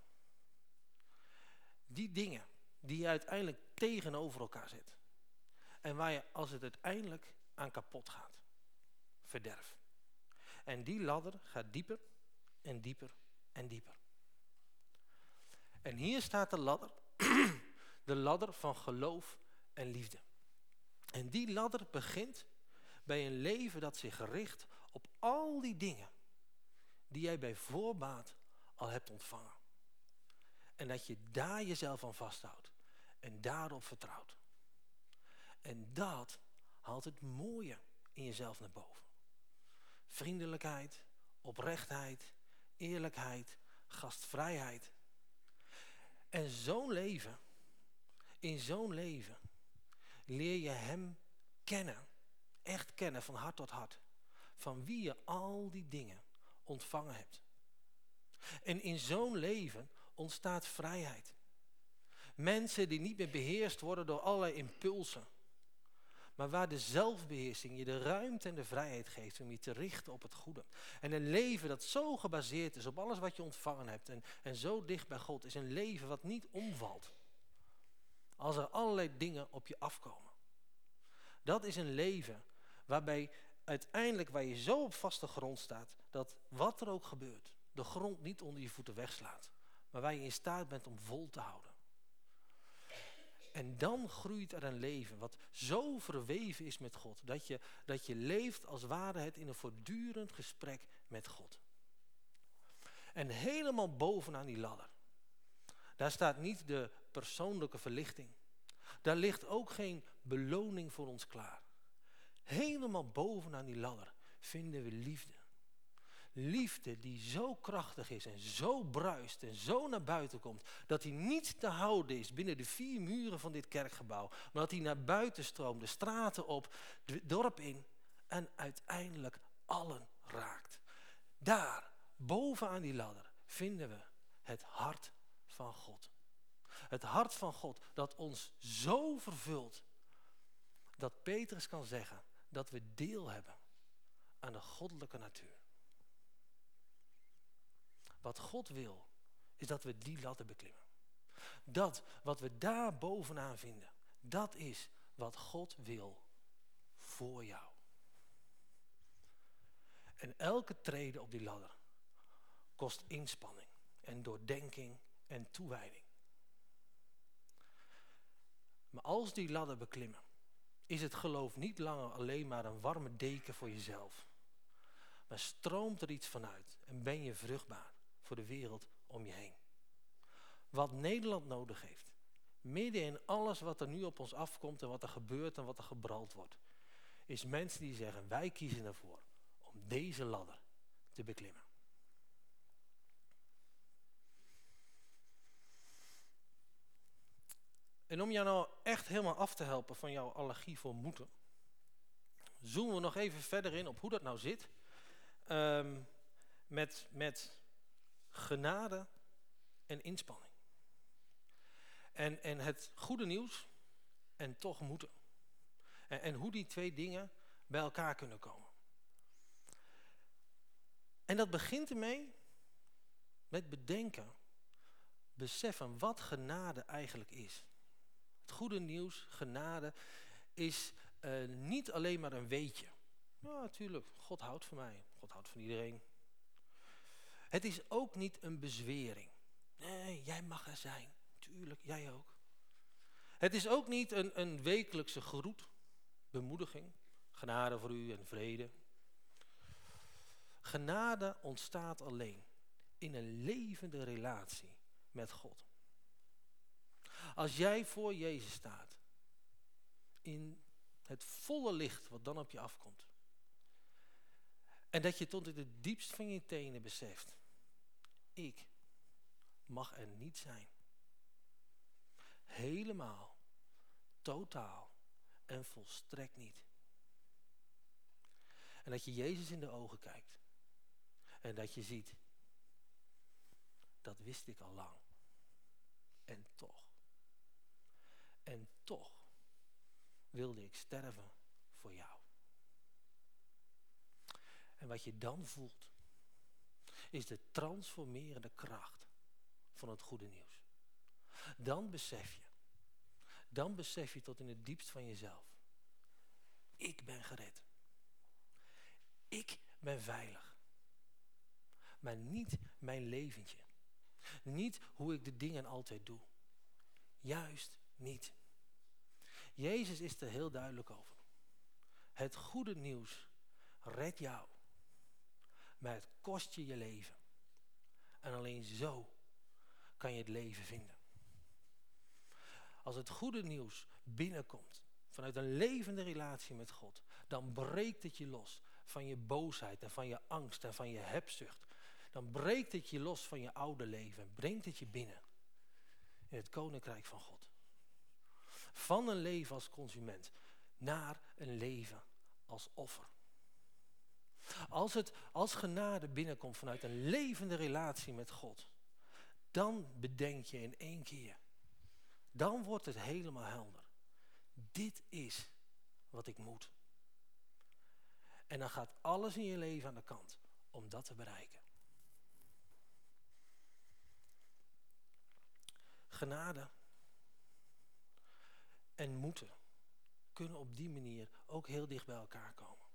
Die dingen die je uiteindelijk tegenover elkaar zet. En waar je als het uiteindelijk aan kapot gaat. Verderf. En die ladder gaat dieper en dieper en dieper. En hier staat de ladder, (clears throat) de ladder van geloof en liefde. En die ladder begint bij een leven dat zich richt op al die dingen die jij bij voorbaat al hebt ontvangen. En dat je daar jezelf aan vasthoudt en daarop vertrouwt. En dat haalt het mooie in jezelf naar boven. Vriendelijkheid, oprechtheid, eerlijkheid, gastvrijheid. En zo'n leven, in zo'n leven, leer je hem kennen. Echt kennen, van hart tot hart. Van wie je al die dingen ontvangen hebt. En in zo'n leven ontstaat vrijheid. Mensen die niet meer beheerst worden door allerlei impulsen. Maar waar de zelfbeheersing je de ruimte en de vrijheid geeft om je te richten op het goede. En een leven dat zo gebaseerd is op alles wat je ontvangen hebt en, en zo dicht bij God, is een leven wat niet omvalt. Als er allerlei dingen op je afkomen. Dat is een leven waarbij uiteindelijk waar je zo op vaste grond staat, dat wat er ook gebeurt, de grond niet onder je voeten wegslaat. Maar waar je in staat bent om vol te houden. En dan groeit er een leven wat zo verweven is met God. Dat je, dat je leeft als ware het in een voortdurend gesprek met God. En helemaal bovenaan die ladder. Daar staat niet de persoonlijke verlichting. Daar ligt ook geen beloning voor ons klaar. Helemaal bovenaan die ladder vinden we liefde. Liefde die zo krachtig is en zo bruist en zo naar buiten komt, dat hij niet te houden is binnen de vier muren van dit kerkgebouw, maar dat hij naar buiten stroomt, de straten op, het dorp in en uiteindelijk allen raakt. Daar, bovenaan die ladder, vinden we het hart van God. Het hart van God dat ons zo vervult, dat Petrus kan zeggen dat we deel hebben aan de goddelijke natuur. Wat God wil, is dat we die ladder beklimmen. Dat wat we daar bovenaan vinden, dat is wat God wil voor jou. En elke trede op die ladder kost inspanning en doordenking en toewijding. Maar als die ladder beklimmen, is het geloof niet langer alleen maar een warme deken voor jezelf. Maar stroomt er iets vanuit en ben je vruchtbaar voor de wereld om je heen. Wat Nederland nodig heeft, midden in alles wat er nu op ons afkomt en wat er gebeurt en wat er gebrald wordt, is mensen die zeggen wij kiezen ervoor om deze ladder te beklimmen. En om jou nou echt helemaal af te helpen van jouw allergie voor moeten, zoomen we nog even verder in op hoe dat nou zit ehm, met, met genade en inspanning. En, en het goede nieuws en toch moeten. En, en hoe die twee dingen bij elkaar kunnen komen. En dat begint ermee met bedenken, beseffen wat genade eigenlijk is. Goede nieuws, genade, is eh, niet alleen maar een weetje. Ja, natuurlijk, God houdt van mij, God houdt van iedereen. Het is ook niet een bezwering. Nee, jij mag er zijn. Tuurlijk, jij ook. Het is ook niet een, een wekelijkse groet, bemoediging, genade voor u en vrede. Genade ontstaat alleen in een levende relatie met God. Als jij voor Jezus staat, in het volle licht wat dan op je afkomt, en dat je tot in het diepst van je tenen beseft, ik mag er niet zijn. Helemaal, totaal en volstrekt niet. En dat je Jezus in de ogen kijkt. En dat je ziet, dat wist ik al lang. En toch. En toch wilde ik sterven voor jou. En wat je dan voelt, is de transformerende kracht van het goede nieuws. Dan besef je, dan besef je tot in het diepst van jezelf, ik ben gered. Ik ben veilig. Maar niet mijn leventje. Niet hoe ik de dingen altijd doe. Juist niet. Jezus is er heel duidelijk over. Het goede nieuws redt jou. Maar het kost je je leven. En alleen zo kan je het leven vinden. Als het goede nieuws binnenkomt vanuit een levende relatie met God, dan breekt het je los van je boosheid en van je angst en van je hebzucht. Dan breekt het je los van je oude leven en brengt het je binnen in het koninkrijk van God. Van een leven als consument naar een leven als offer. Als, het, als genade binnenkomt vanuit een levende relatie met God, dan bedenk je in één keer. Dan wordt het helemaal helder. Dit is wat ik moet. En dan gaat alles in je leven aan de kant om dat te bereiken. Genade en moeten kunnen op die manier ook heel dicht bij elkaar komen.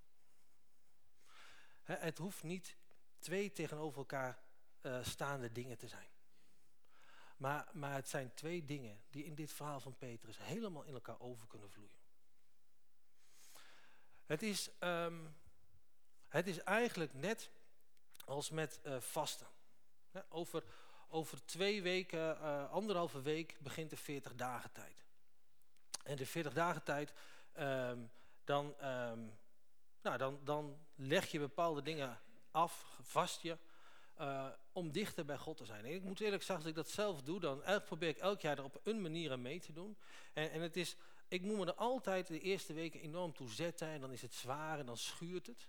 het hoeft niet twee tegenover elkaar uh, staande dingen te zijn. Maar, maar het zijn twee dingen die in dit verhaal van Petrus helemaal in elkaar over kunnen vloeien. Het is, um, het is eigenlijk net als met uh, vasten. over, over twee weken, uh, anderhalve week begint de 40 dagen tijd. En de 40 dagen tijd, um, dan, um, nou, dan, dan leg je bepaalde dingen af, vast je, uh, om dichter bij God te zijn. En ik moet eerlijk zeggen, als ik dat zelf doe, dan probeer ik elk jaar er op een manier aan mee te doen. En, en het is, ik moet me er altijd de eerste weken enorm toe zetten en dan is het zwaar en dan schuurt het.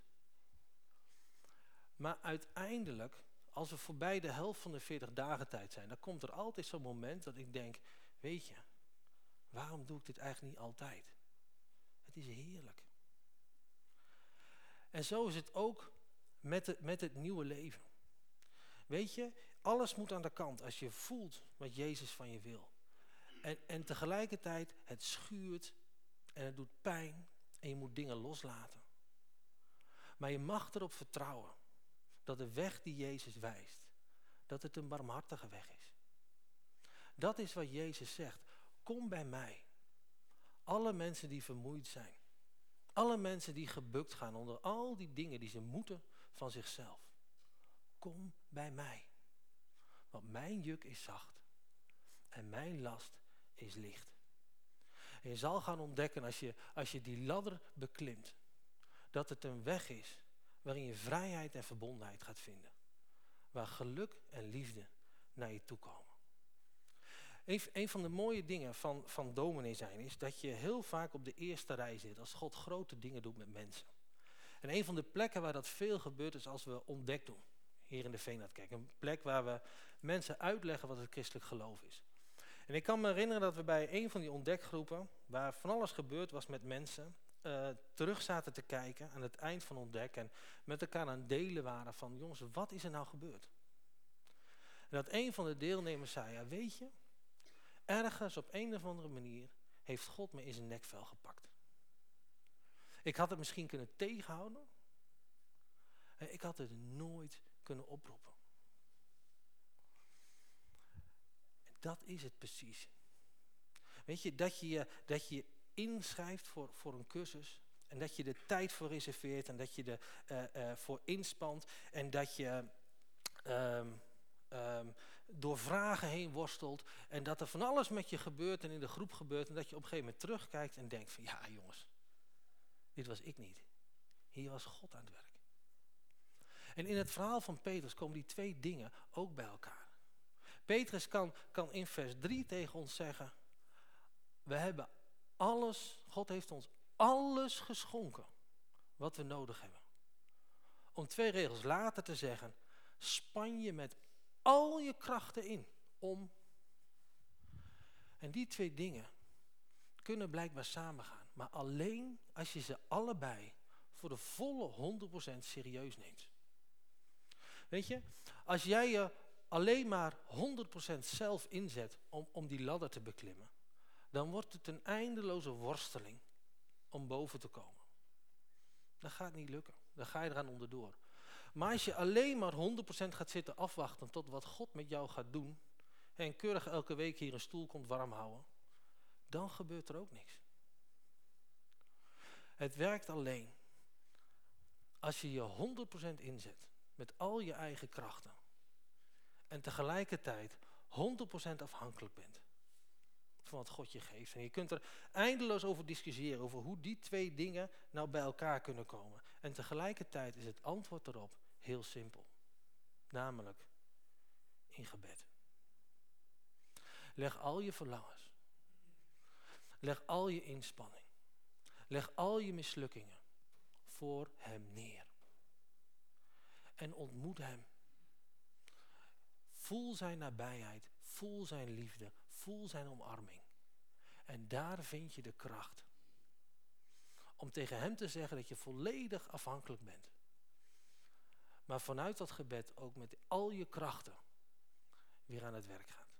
Maar uiteindelijk, als we voorbij de helft van de 40 dagen tijd zijn, dan komt er altijd zo'n moment dat ik denk, weet je, waarom doe ik dit eigenlijk niet altijd? Het is heerlijk. En zo is het ook met het, met het nieuwe leven. Weet je, alles moet aan de kant als je voelt wat Jezus van je wil. En, en tegelijkertijd, het schuurt en het doet pijn en je moet dingen loslaten. Maar je mag erop vertrouwen dat de weg die Jezus wijst, dat het een barmhartige weg is. Dat is wat Jezus zegt. Kom bij mij. Alle mensen die vermoeid zijn. Alle mensen die gebukt gaan onder al die dingen die ze moeten van zichzelf. Kom bij mij. Want mijn juk is zacht en mijn last is licht. En je zal gaan ontdekken als je, als je die ladder beklimt, dat het een weg is waarin je vrijheid en verbondenheid gaat vinden. Waar geluk en liefde naar je toe komen. Een, van de mooie dingen van, van dominee zijn is dat je heel vaak op de eerste rij zit als God grote dingen doet met mensen. En een van de plekken waar dat veel gebeurt is als we ontdekt doen. Hier in de Veenhardkerk. Een plek waar we mensen uitleggen wat het christelijk geloof is. En ik kan me herinneren dat we bij een van die ontdekgroepen, waar van alles gebeurd was met mensen, eh, terug zaten te kijken aan het eind van ontdek en met elkaar aan het delen waren van, jongens, wat is er nou gebeurd? En dat een van de deelnemers zei, ja weet je, ergens op een of andere manier heeft God me in zijn nekvel gepakt. Ik had het misschien kunnen tegenhouden. Eh, Ik had het nooit kunnen oproepen. En dat is het precies. Weet je, dat je dat je inschrijft voor, voor een cursus. En dat je er tijd voor reserveert. En dat je er eh, eh, voor inspant. En dat je ehm, ehm, door vragen heen worstelt. En dat er van alles met je gebeurt en in de groep gebeurt. En dat je op een gegeven moment terugkijkt en denkt van ja jongens, dit was ik niet. Hier was God aan het werk. En in het verhaal van Petrus komen die twee dingen ook bij elkaar. Petrus kan, kan in vers 3 tegen ons zeggen, we hebben alles, God heeft ons alles geschonken wat we nodig hebben. Om twee regels later te zeggen, span je met al je krachten in om. En die twee dingen kunnen blijkbaar samengaan, maar alleen als je ze allebei voor de volle 100% serieus neemt. Weet je, als jij je alleen maar 100% zelf inzet om, om die ladder te beklimmen, dan wordt het een eindeloze worsteling om boven te komen. Dat gaat niet lukken, dan ga je eraan onderdoor. Maar als je alleen maar 100% gaat zitten afwachten tot wat God met jou gaat doen, en keurig elke week hier een stoel komt warm houden, dan gebeurt er ook niks. Het werkt alleen als je je 100% inzet met al je eigen krachten en tegelijkertijd 100% afhankelijk bent van wat God je geeft. En je kunt er eindeloos over discussiëren, over hoe die twee dingen nou bij elkaar kunnen komen. En tegelijkertijd is het antwoord erop heel simpel. Namelijk in gebed. Leg al je verlangens. Leg al je inspanning. Leg al je mislukkingen voor hem neer. En ontmoet hem. Voel zijn nabijheid. Voel zijn liefde. Voel zijn omarming. En daar vind je de kracht. Om tegen hem te zeggen dat je volledig afhankelijk bent. Maar vanuit dat gebed ook met al je krachten weer aan het werk gaat.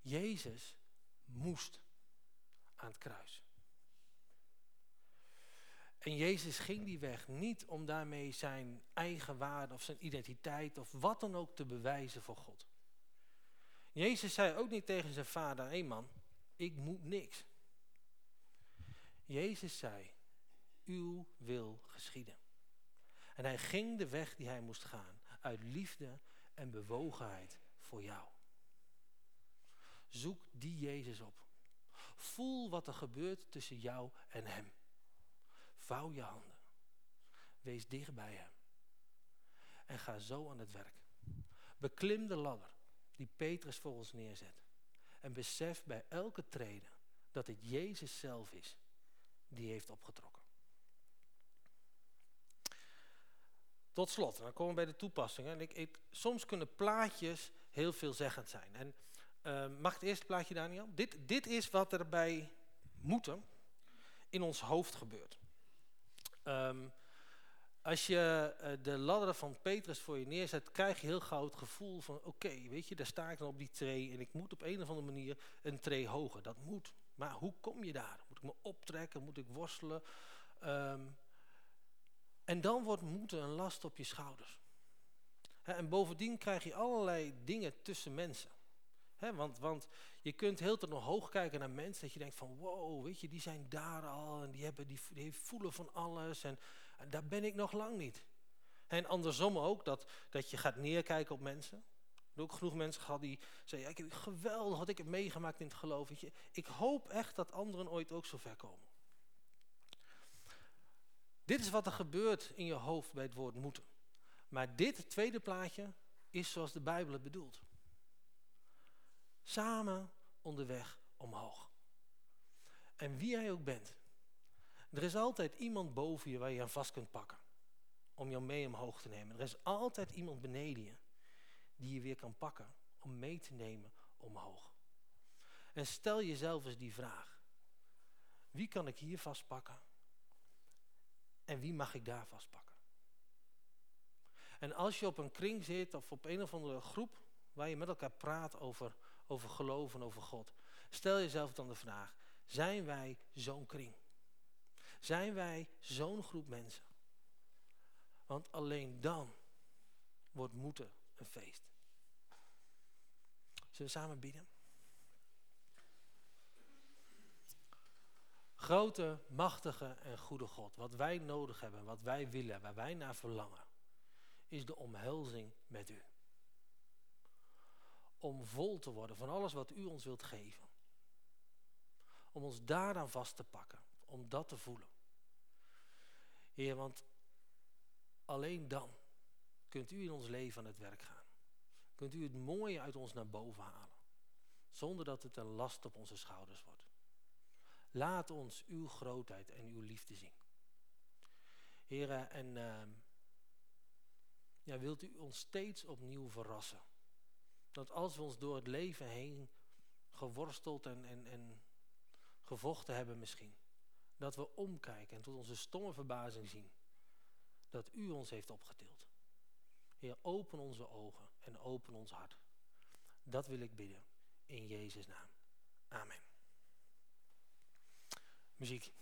Jezus moest aan het kruis. En Jezus ging die weg niet om daarmee zijn eigen waarde of zijn identiteit of wat dan ook te bewijzen voor God. Jezus zei ook niet tegen zijn vader, hé man, ik moet niks. Jezus zei, uw wil geschieden. En hij ging de weg die hij moest gaan, uit liefde en bewogenheid voor jou. Zoek die Jezus op. Voel wat er gebeurt tussen jou en hem. Vouw je handen. Wees dicht bij hem. En ga zo aan het werk. Beklim de ladder die Petrus voor ons neerzet. En besef bij elke trede dat het Jezus zelf is die heeft opgetrokken. Tot slot, dan komen we bij de toepassingen. Soms kunnen plaatjes heel veelzeggend zijn. En uh, mag het eerste plaatje, Daniel? Dit, dit is wat er bij moeten in ons hoofd gebeurt. Um, als je uh, de ladder van Petrus voor je neerzet, krijg je heel gauw het gevoel van... oké, weet je, daar sta ik dan op die tree en ik moet op een of andere manier een tree hoger. Dat moet. Maar hoe kom je daar? Ik me optrekken? Moet ik worstelen? Um, en dan wordt moeten een last op je schouders. En bovendien krijg je allerlei dingen tussen mensen. Want, want je kunt heel te nog hoog kijken naar mensen dat je denkt van wow, weet je, die zijn daar al en die, hebben, die, die voelen van alles en, en daar ben ik nog lang niet. En andersom ook, dat, dat je gaat neerkijken op mensen. Ik heb ook genoeg mensen gehad die zeiden, ja, ik geweldig wat ik heb meegemaakt in het geloof. Weet je. Ik hoop echt dat anderen ooit ook zo ver komen. Dit is wat er gebeurt in je hoofd bij het woord moeten. Maar dit tweede plaatje is zoals de Bijbel het bedoelt. Samen onderweg omhoog. En wie jij ook bent, Er is altijd iemand boven je waar je aan vast kunt pakken. Om jou mee omhoog te nemen. Er is altijd iemand beneden je die je weer kan pakken om mee te nemen omhoog. En stel jezelf eens die vraag. Wie kan ik hier vastpakken? En wie mag ik daar vastpakken? En als je op een kring zit of op een of andere groep waar je met elkaar praat over, over geloof en over God. Stel jezelf dan de vraag, zijn wij zo'n kring? Zijn wij zo'n groep mensen? Want alleen dan wordt moeten een feest. Zullen we samen bidden? Grote, machtige en goede God, wat wij nodig hebben, wat wij willen, waar wij naar verlangen, is de omhelzing met u. Om vol te worden van alles wat u ons wilt geven. Om ons daaraan vast te pakken, om dat te voelen. Heer, want alleen dan kunt u in ons leven aan het werk gaan. Kunt u het mooie uit ons naar boven halen. Zonder dat het een last op onze schouders wordt. Laat ons uw grootheid en uw liefde zien. Heren, en uh, ja, wilt u ons steeds opnieuw verrassen. Dat als we ons door het leven heen geworsteld en, en, en gevochten hebben misschien. Dat we omkijken en tot onze stomme verbazing zien. Dat u ons heeft opgetild. Heer, open onze ogen en open ons hart. Dat wil ik bidden. In Jezus' naam. Amen. Muziek.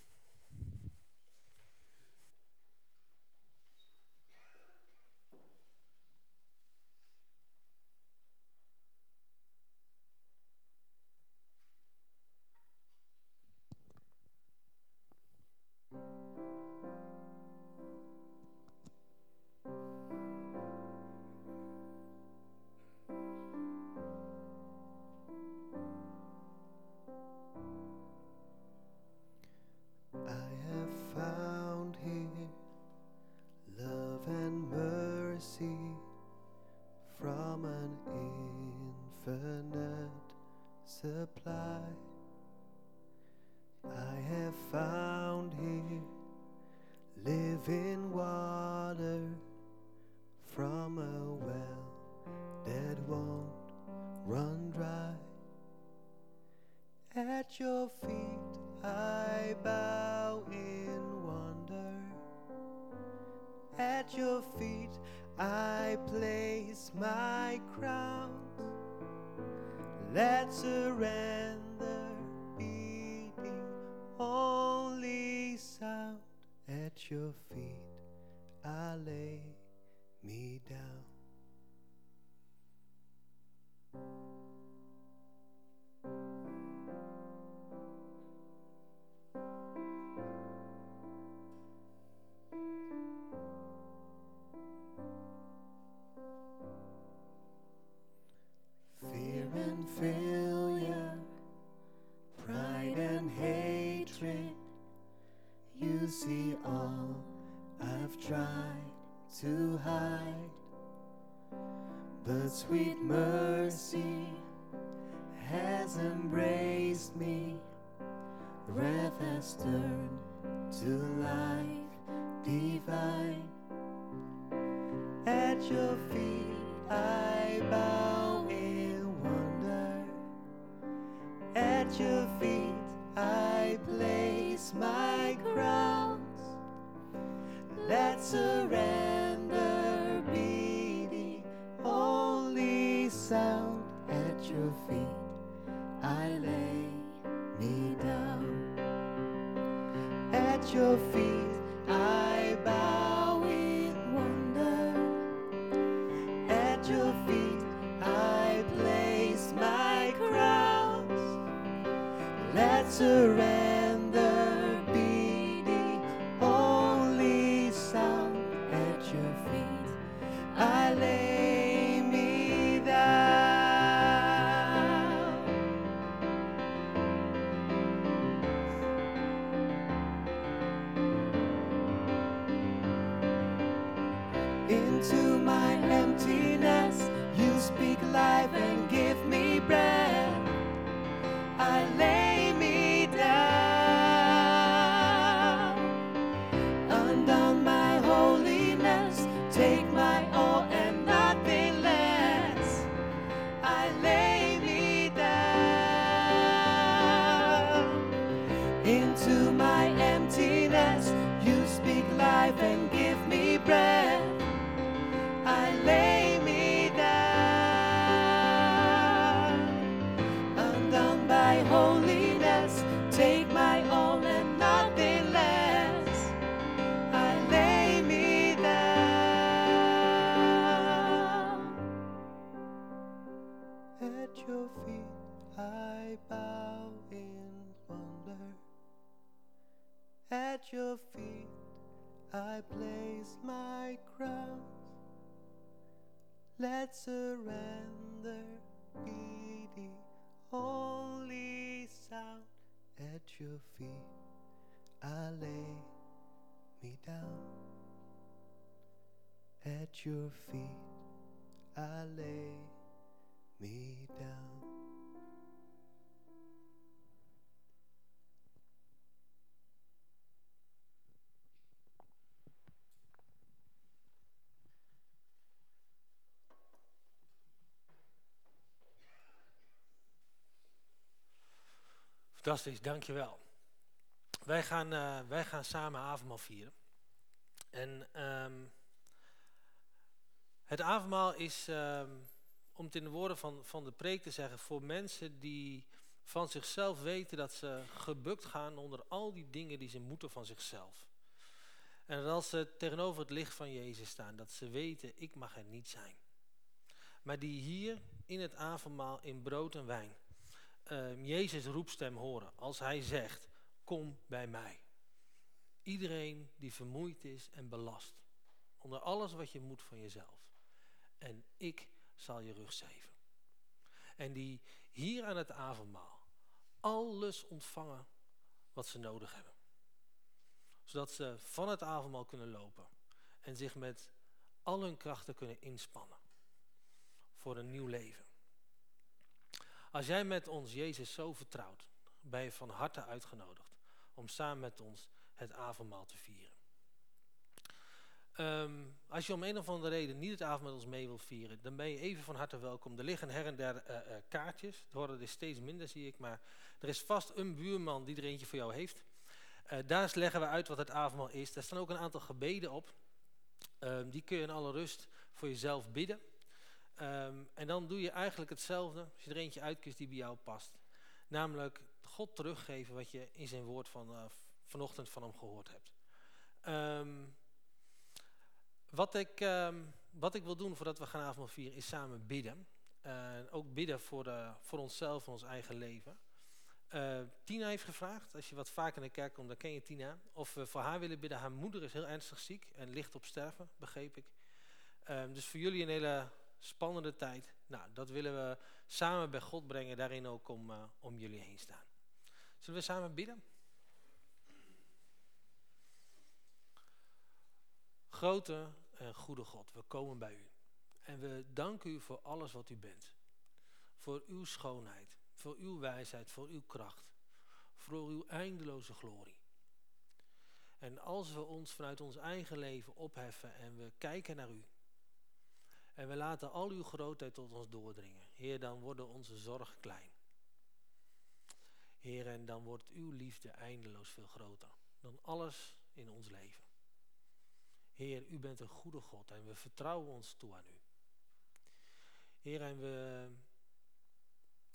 Mercy has embraced me. Wrath has turned to life divine. At your feet I bow in wonder. At your feet I place my crowns. Let's surrender sound. At your feet I lay me down. At your feet I bow in wonder. At your feet I place my crowns. Let's surrender At your feet I place my crown. Let surrender be the only sound. At your feet I lay me down. At your feet I lay me down. Fantastisch, dankjewel. Wij gaan, eh, wij gaan samen avondmaal vieren. En ehm, het avondmaal is, ehm, om het in de woorden van, van de preek te zeggen, voor mensen die van zichzelf weten dat ze gebukt gaan onder al die dingen die ze moeten van zichzelf. En dat als ze tegenover het licht van Jezus staan, dat ze weten, ik mag er niet zijn. Maar die hier in het avondmaal in brood en wijn ehm, Jezus roepstem horen als hij zegt, kom bij mij. Iedereen die vermoeid is en belast, onder alles wat je moet van jezelf. En ik zal je rug zeven. En die hier aan het avondmaal alles ontvangen wat ze nodig hebben. Zodat ze van het avondmaal kunnen lopen en zich met al hun krachten kunnen inspannen voor een nieuw leven. Als jij met ons Jezus zo vertrouwt, ben je van harte uitgenodigd om samen met ons het avondmaal te vieren. Ehm, als je om een of andere reden niet het avond met ons mee wil vieren, dan ben je even van harte welkom. Er liggen her en der eh, eh, kaartjes. Het worden er steeds minder, zie ik. Maar er is vast een buurman die er eentje voor jou heeft. Eh, daar leggen we uit wat het avondmaal is. Daar staan ook een aantal gebeden op. Ehm, die kun je in alle rust voor jezelf bidden. Ehm, en dan doe je eigenlijk hetzelfde als je er eentje uitkiest die bij jou past. Namelijk God teruggeven wat je in zijn woord van, uh, vanochtend van hem gehoord hebt. Um, wat, ik, um, wat ik wil doen voordat we gaan avondmaal vieren is samen bidden. Uh, ook bidden voor, de, voor onszelf en ons eigen leven. Tina heeft gevraagd, als je wat vaker in de kerk komt, dan ken je Tina. Of we voor haar willen bidden. Haar moeder is heel ernstig ziek en ligt op sterven, begreep ik. dus voor jullie een hele spannende tijd. Nou, dat willen we samen bij God brengen, daarin ook om, uh, om jullie heen staan. Zullen we samen bidden? Grote en goede God, we komen bij u. En we danken u voor alles wat u bent. Voor uw schoonheid, voor uw wijsheid, voor uw kracht. Voor uw eindeloze glorie. En als we ons vanuit ons eigen leven opheffen en we kijken naar u. En we laten al uw grootheid tot ons doordringen. Heer, dan worden onze zorgen klein. Heer, en dan wordt uw liefde eindeloos veel groter dan alles in ons leven. Heer, u bent een goede God en we vertrouwen ons toe aan u. Heer, en we,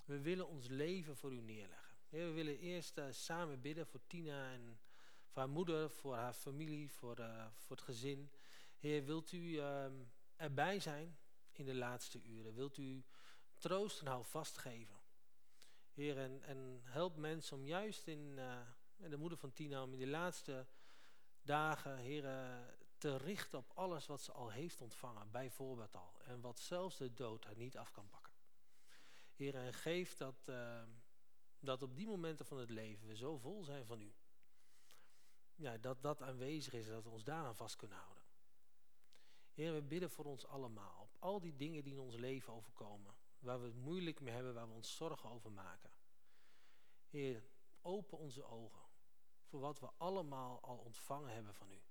we willen ons leven voor u neerleggen. Heer, we willen eerst uh, samen bidden voor Tina en voor haar moeder, voor haar familie, voor, uh, voor het gezin. Heer, wilt u uh, erbij zijn in de laatste uren? Wilt u troost en hou vastgeven? Heer, en, en help mensen om juist in, en de moeder van Tina, om in de laatste dagen, Heer, te richten op alles wat ze al heeft ontvangen, bijvoorbeeld al. En wat zelfs de dood haar niet af kan pakken. Heer, en geef dat, uh, dat op die momenten van het leven we zo vol zijn van u. Ja, dat dat aanwezig is, dat we ons daaraan vast kunnen houden. Heer, we bidden voor ons allemaal. Op al die dingen die in ons leven overkomen. Waar we het moeilijk mee hebben, waar we ons zorgen over maken. Heer, open onze ogen. Voor wat we allemaal al ontvangen hebben van u.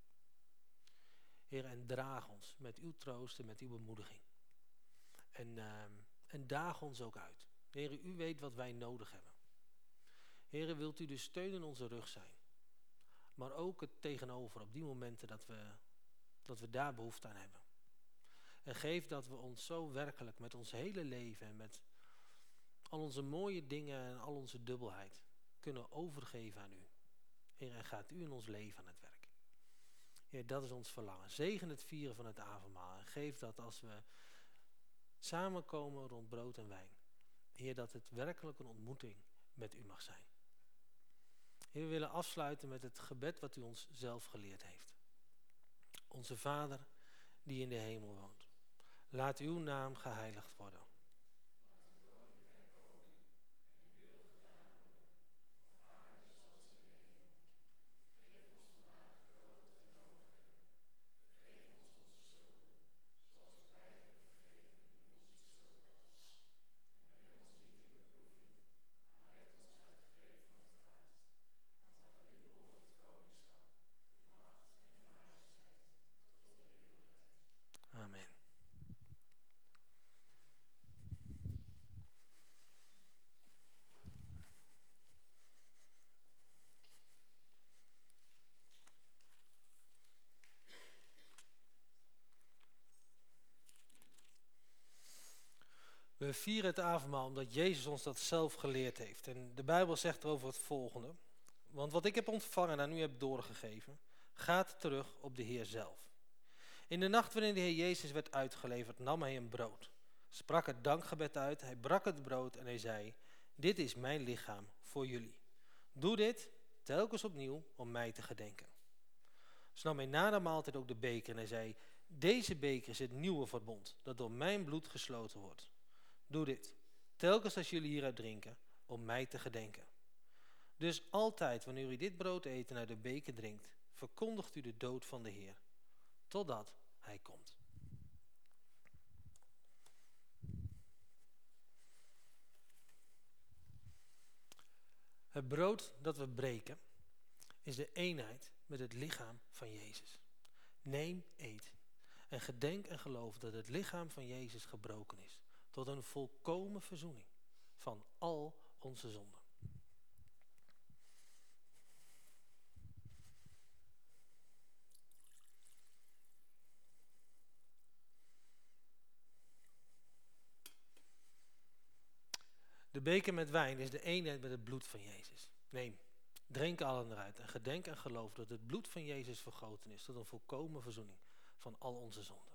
Heer, en draag ons met uw troost en met uw bemoediging. En, uh, en daag ons ook uit. Heer, u weet wat wij nodig hebben. Heer, wilt u de steun in onze rug zijn. Maar ook het tegenover op die momenten dat we, dat we daar behoefte aan hebben. En geef dat we ons zo werkelijk met ons hele leven en met al onze mooie dingen en al onze dubbelheid kunnen overgeven aan u. Heer, en gaat u in ons leven aan het werk. Heer, dat is ons verlangen. Zegen het vieren van het avondmaal. En geef dat als we samenkomen rond brood en wijn. Heer, dat het werkelijk een ontmoeting met u mag zijn. Heer, we willen afsluiten met het gebed wat u ons zelf geleerd heeft. Onze Vader die in de hemel woont. Laat uw naam geheiligd worden. Amen. We vieren het avondmaal omdat Jezus ons dat zelf geleerd heeft. En de Bijbel zegt erover het volgende. Want wat ik heb ontvangen en u heb doorgegeven, gaat terug op de Heer zelf. In de nacht waarin de Heer Jezus werd uitgeleverd, nam hij een brood. Sprak het dankgebed uit, hij brak het brood en hij zei, dit is mijn lichaam voor jullie. Doe dit telkens opnieuw om mij te gedenken. Zo nam hij na de maaltijd ook de beker en hij zei, deze beker is het nieuwe verbond, dat door mijn bloed gesloten wordt. Doe dit, telkens als jullie hieruit drinken, om mij te gedenken. Dus altijd wanneer u dit brood eet en uit de beker drinkt, verkondigt u de dood van de Heer, totdat hij komt. Het brood dat we breken is de eenheid met het lichaam van Jezus. Neem, eet en gedenk en geloof dat het lichaam van Jezus gebroken is tot een volkomen verzoening van al onze zonden. De beker met wijn is de eenheid met het bloed van Jezus. Neem, drink allen eruit en gedenk en geloof dat het bloed van Jezus vergoten is tot een volkomen verzoening van al onze zonden.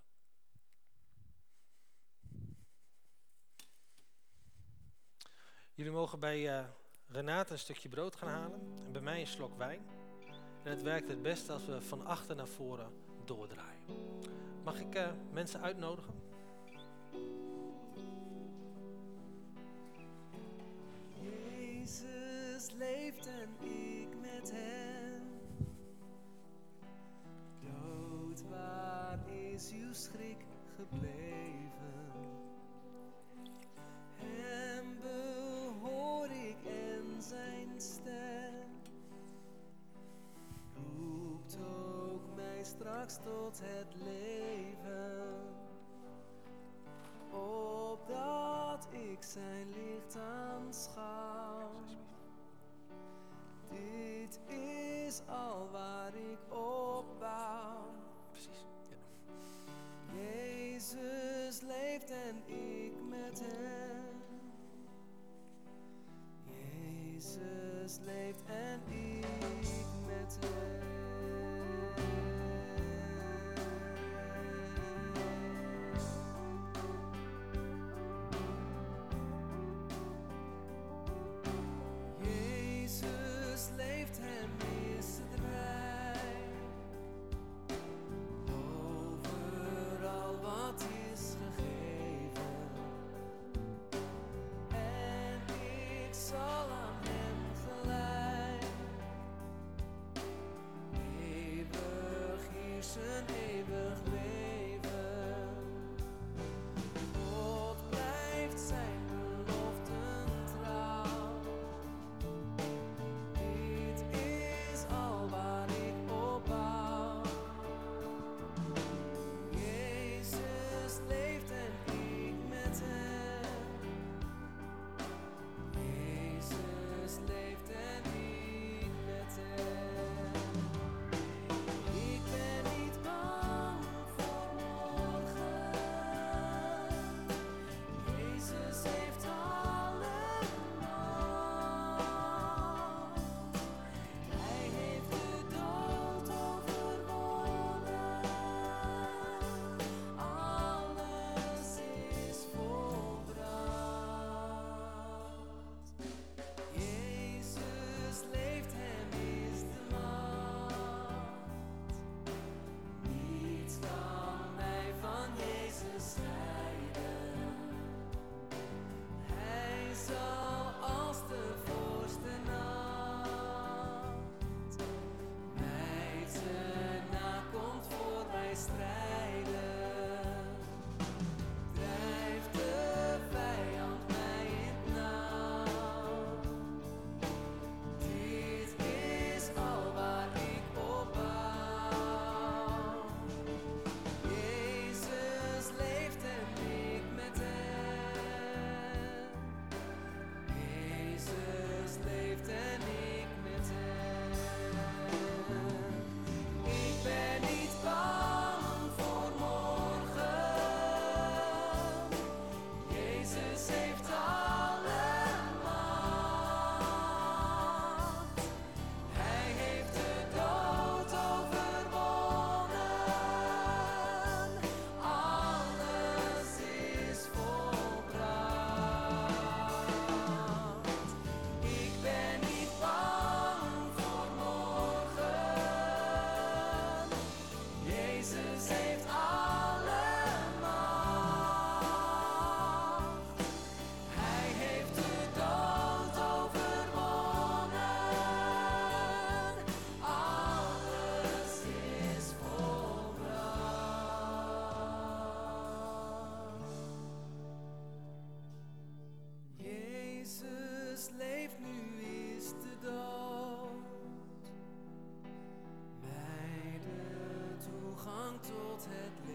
Jullie mogen bij uh, Renate een stukje brood gaan halen en bij mij een slok wijn. En het werkt het beste als we van achter naar voren doordraaien. Mag ik uh, mensen uitnodigen? Jezus leeft en ik met hem. Dood, waar is uw schrik gebleven? Straks tot het leven. Opdat ik zijn licht aanschouw. Dit is al waar ik op bouw. Precies. Jezus leeft en ik met hem. Jezus leeft en ik met hem. Hem is toegang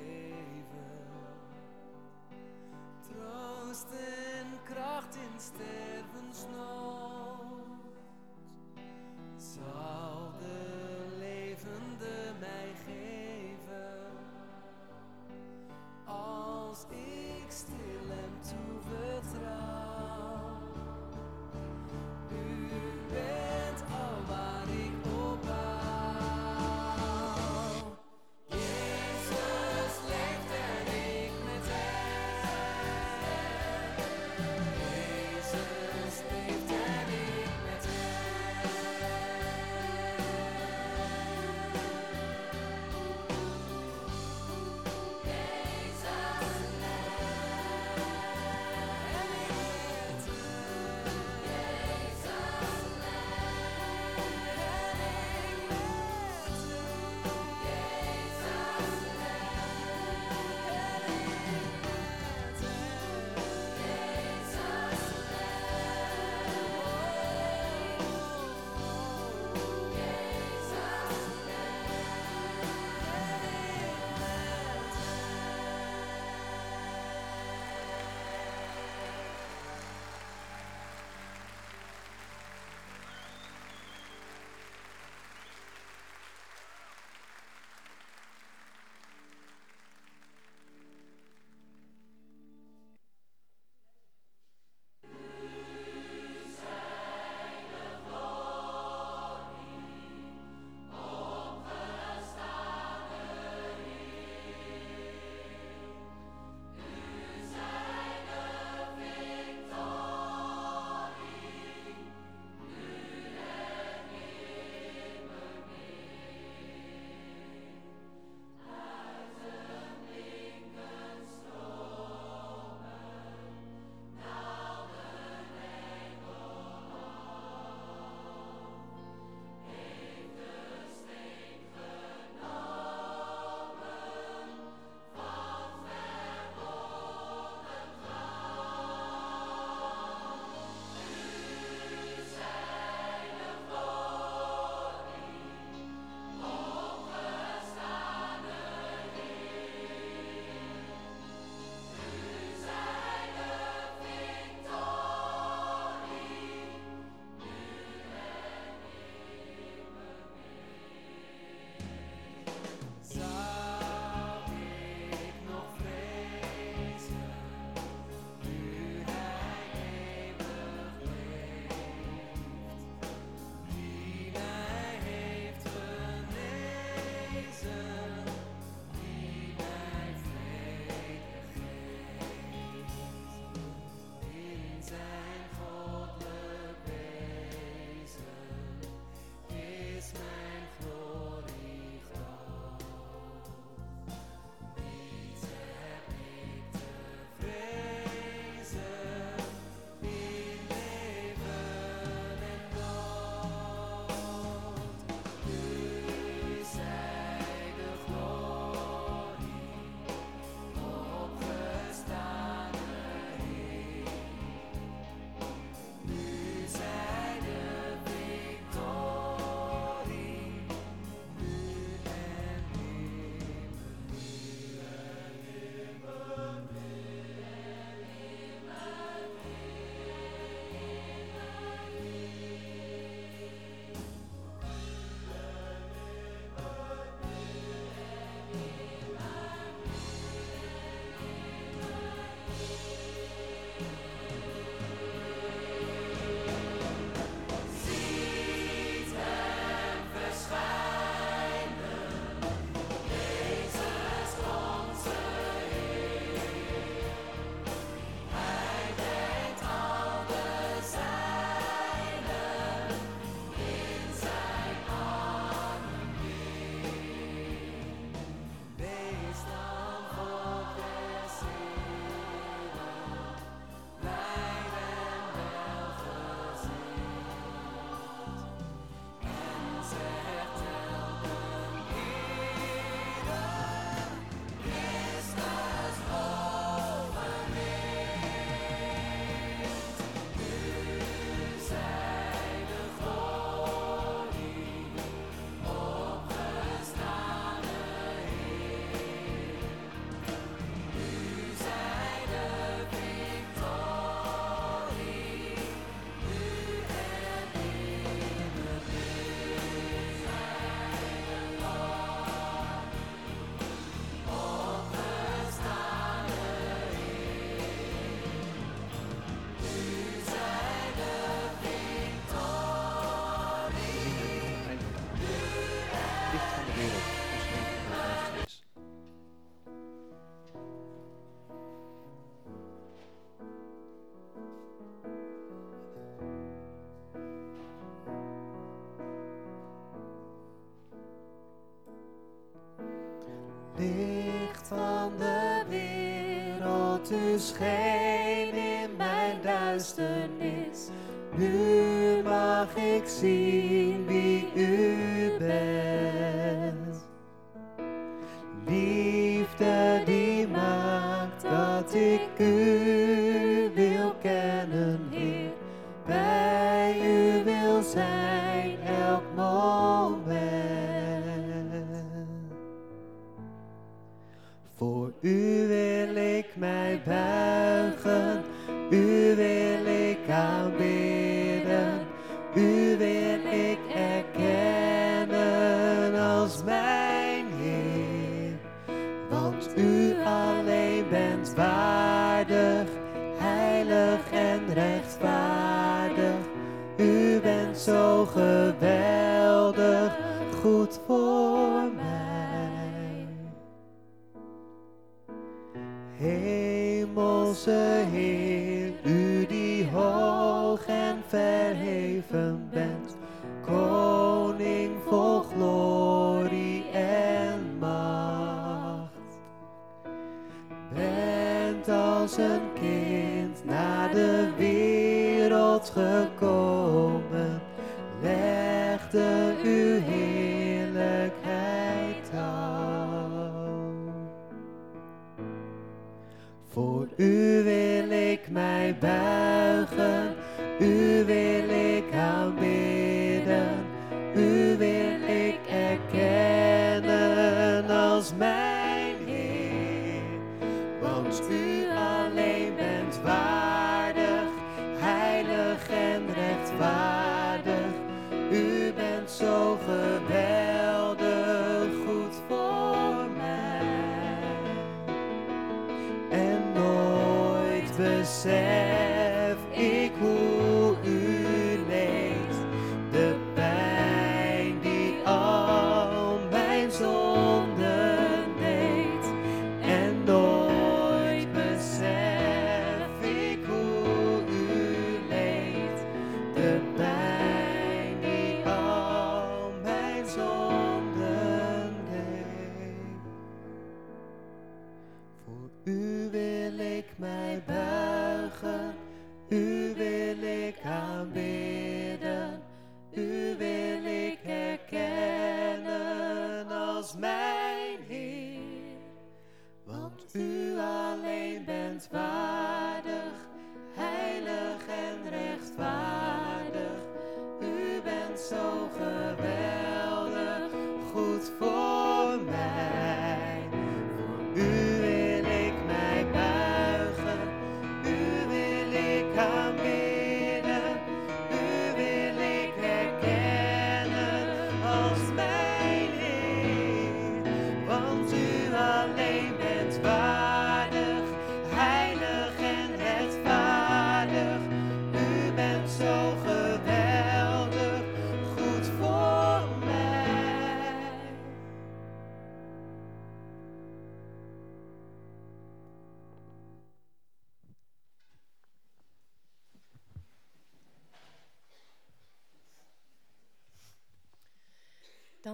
nooit besef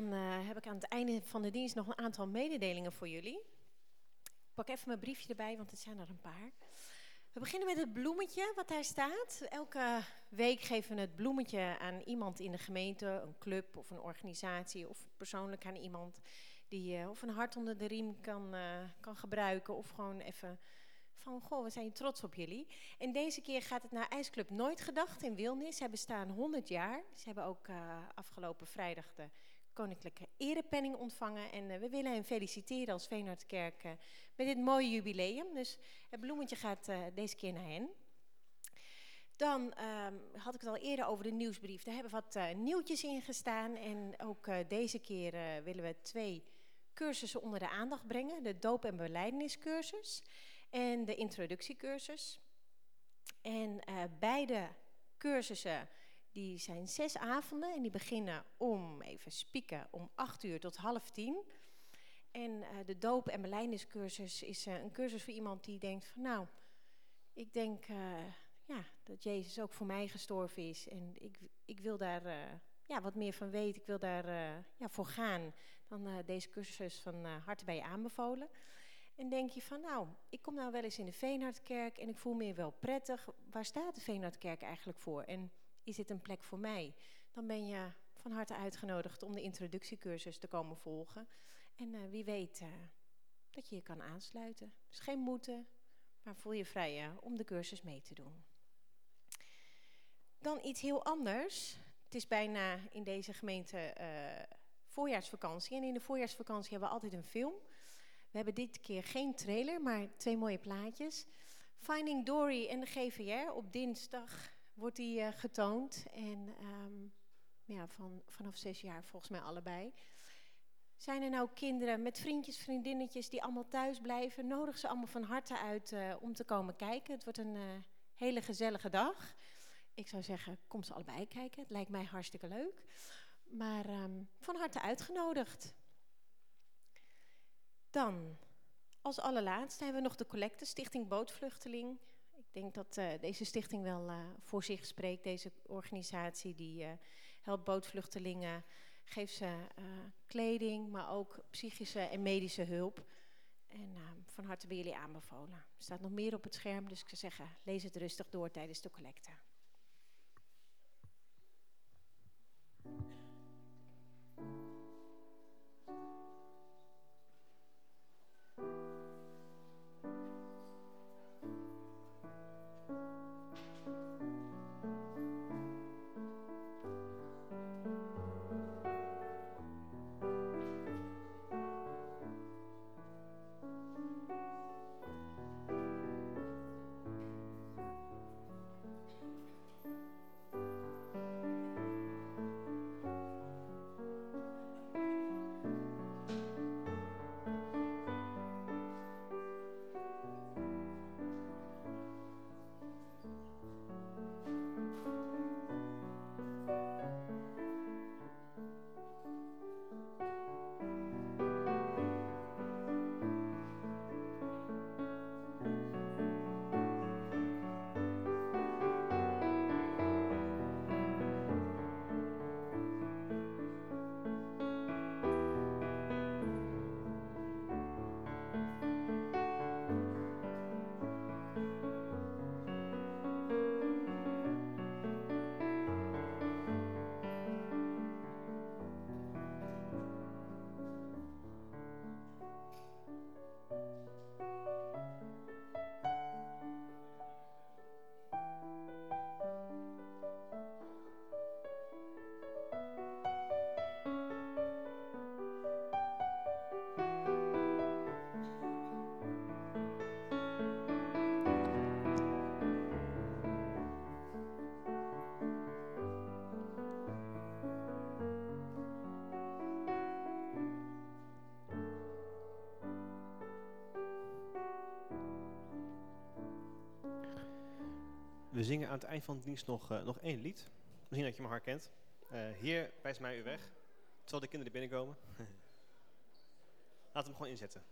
Dan eh, heb ik aan het einde van de dienst nog een aantal mededelingen voor jullie. Ik pak even mijn briefje erbij, want het zijn er een paar. We beginnen met het bloemetje wat daar staat. Elke week geven we het bloemetje aan iemand in de gemeente, een club of een organisatie, of persoonlijk aan iemand die eh, of een hart onder de riem kan, eh, kan gebruiken, of gewoon even van, goh, we zijn trots op jullie. En deze keer gaat het naar IJsclub Nooit Gedacht in Wilnis. Zij bestaan 100 jaar. Ze hebben ook afgelopen vrijdag de koninklijke erepenning ontvangen. En eh, we willen hen feliciteren als Veenhardkerk eh, met dit mooie jubileum. Dus het bloemetje gaat eh, deze keer naar hen. Dan ehm, had ik het al eerder over de nieuwsbrief. Daar hebben wat nieuwtjes in gestaan. En ook deze keer willen we twee cursussen onder de aandacht brengen. De doop- en belijdeniscursus en de introductiecursus. En beide cursussen die zijn zes avonden en die beginnen om, even spieken, om acht uur tot half tien. En eh, de doop- en belijdeniscursus is eh, een cursus voor iemand die denkt van nou, ik denk eh, ja, dat Jezus ook voor mij gestorven is. En ik, ik wil daar ja, wat meer van weet, ik wil daar ja, voor gaan, dan deze cursus van harte bij je aanbevolen. En denk je van, nou, ik kom nou wel eens in de Veenhardkerk en ik voel me wel prettig. Waar staat de Veenhardkerk eigenlijk voor? En dit een plek voor mij? Dan ben je van harte uitgenodigd om de introductiecursus te komen volgen. En eh, wie weet eh, dat je je kan aansluiten. Dus geen moeten, maar voel je vrij eh, om de cursus mee te doen. Dan iets heel anders. Het is bijna in deze gemeente voorjaarsvakantie. En in de voorjaarsvakantie hebben we altijd een film. We hebben dit keer geen trailer, maar twee mooie plaatjes. Finding Dory en de GVR. Op dinsdag wordt die eh, getoond. En ehm, ja, van, vanaf zes jaar volgens mij allebei. Zijn er nou kinderen met vriendjes, vriendinnetjes die allemaal thuis blijven? Nodig ze allemaal van harte uit eh, om te komen kijken. Het wordt een eh, hele gezellige dag. Ik zou zeggen, kom ze allebei kijken. Het lijkt mij hartstikke leuk. Maar ehm, van harte uitgenodigd. Dan, als allerlaatste hebben we nog de collecte Stichting Bootvluchteling. Ik denk dat eh, deze stichting wel eh, voor zich spreekt. Deze organisatie die eh, helpt bootvluchtelingen, geeft ze kleding, maar ook psychische en medische hulp. En van harte bij jullie aanbevolen. Er staat nog meer op het scherm, dus ik zou zeggen, lees het rustig door tijdens de collecte. Zingen aan het eind van de dienst nog, eh, nog één lied. Misschien dat je me herkent. Eh Heer, wijs mij u weg. Terwijl de kinderen binnenkomen. (laughs) Laat hem gewoon inzetten.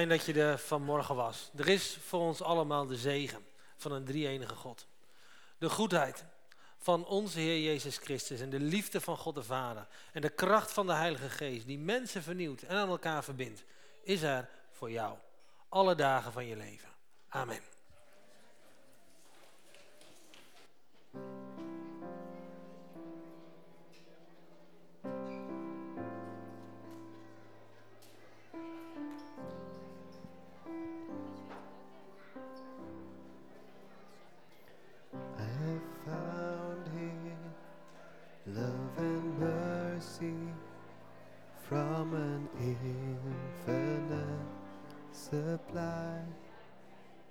Fijn dat je er vanmorgen was. Er is voor ons allemaal de zegen van een drie-enige God. De goedheid van onze Heer Jezus Christus en de liefde van God de Vader en de kracht van de Heilige Geest die mensen vernieuwt en aan elkaar verbindt, is er voor jou alle dagen van je leven. Amen.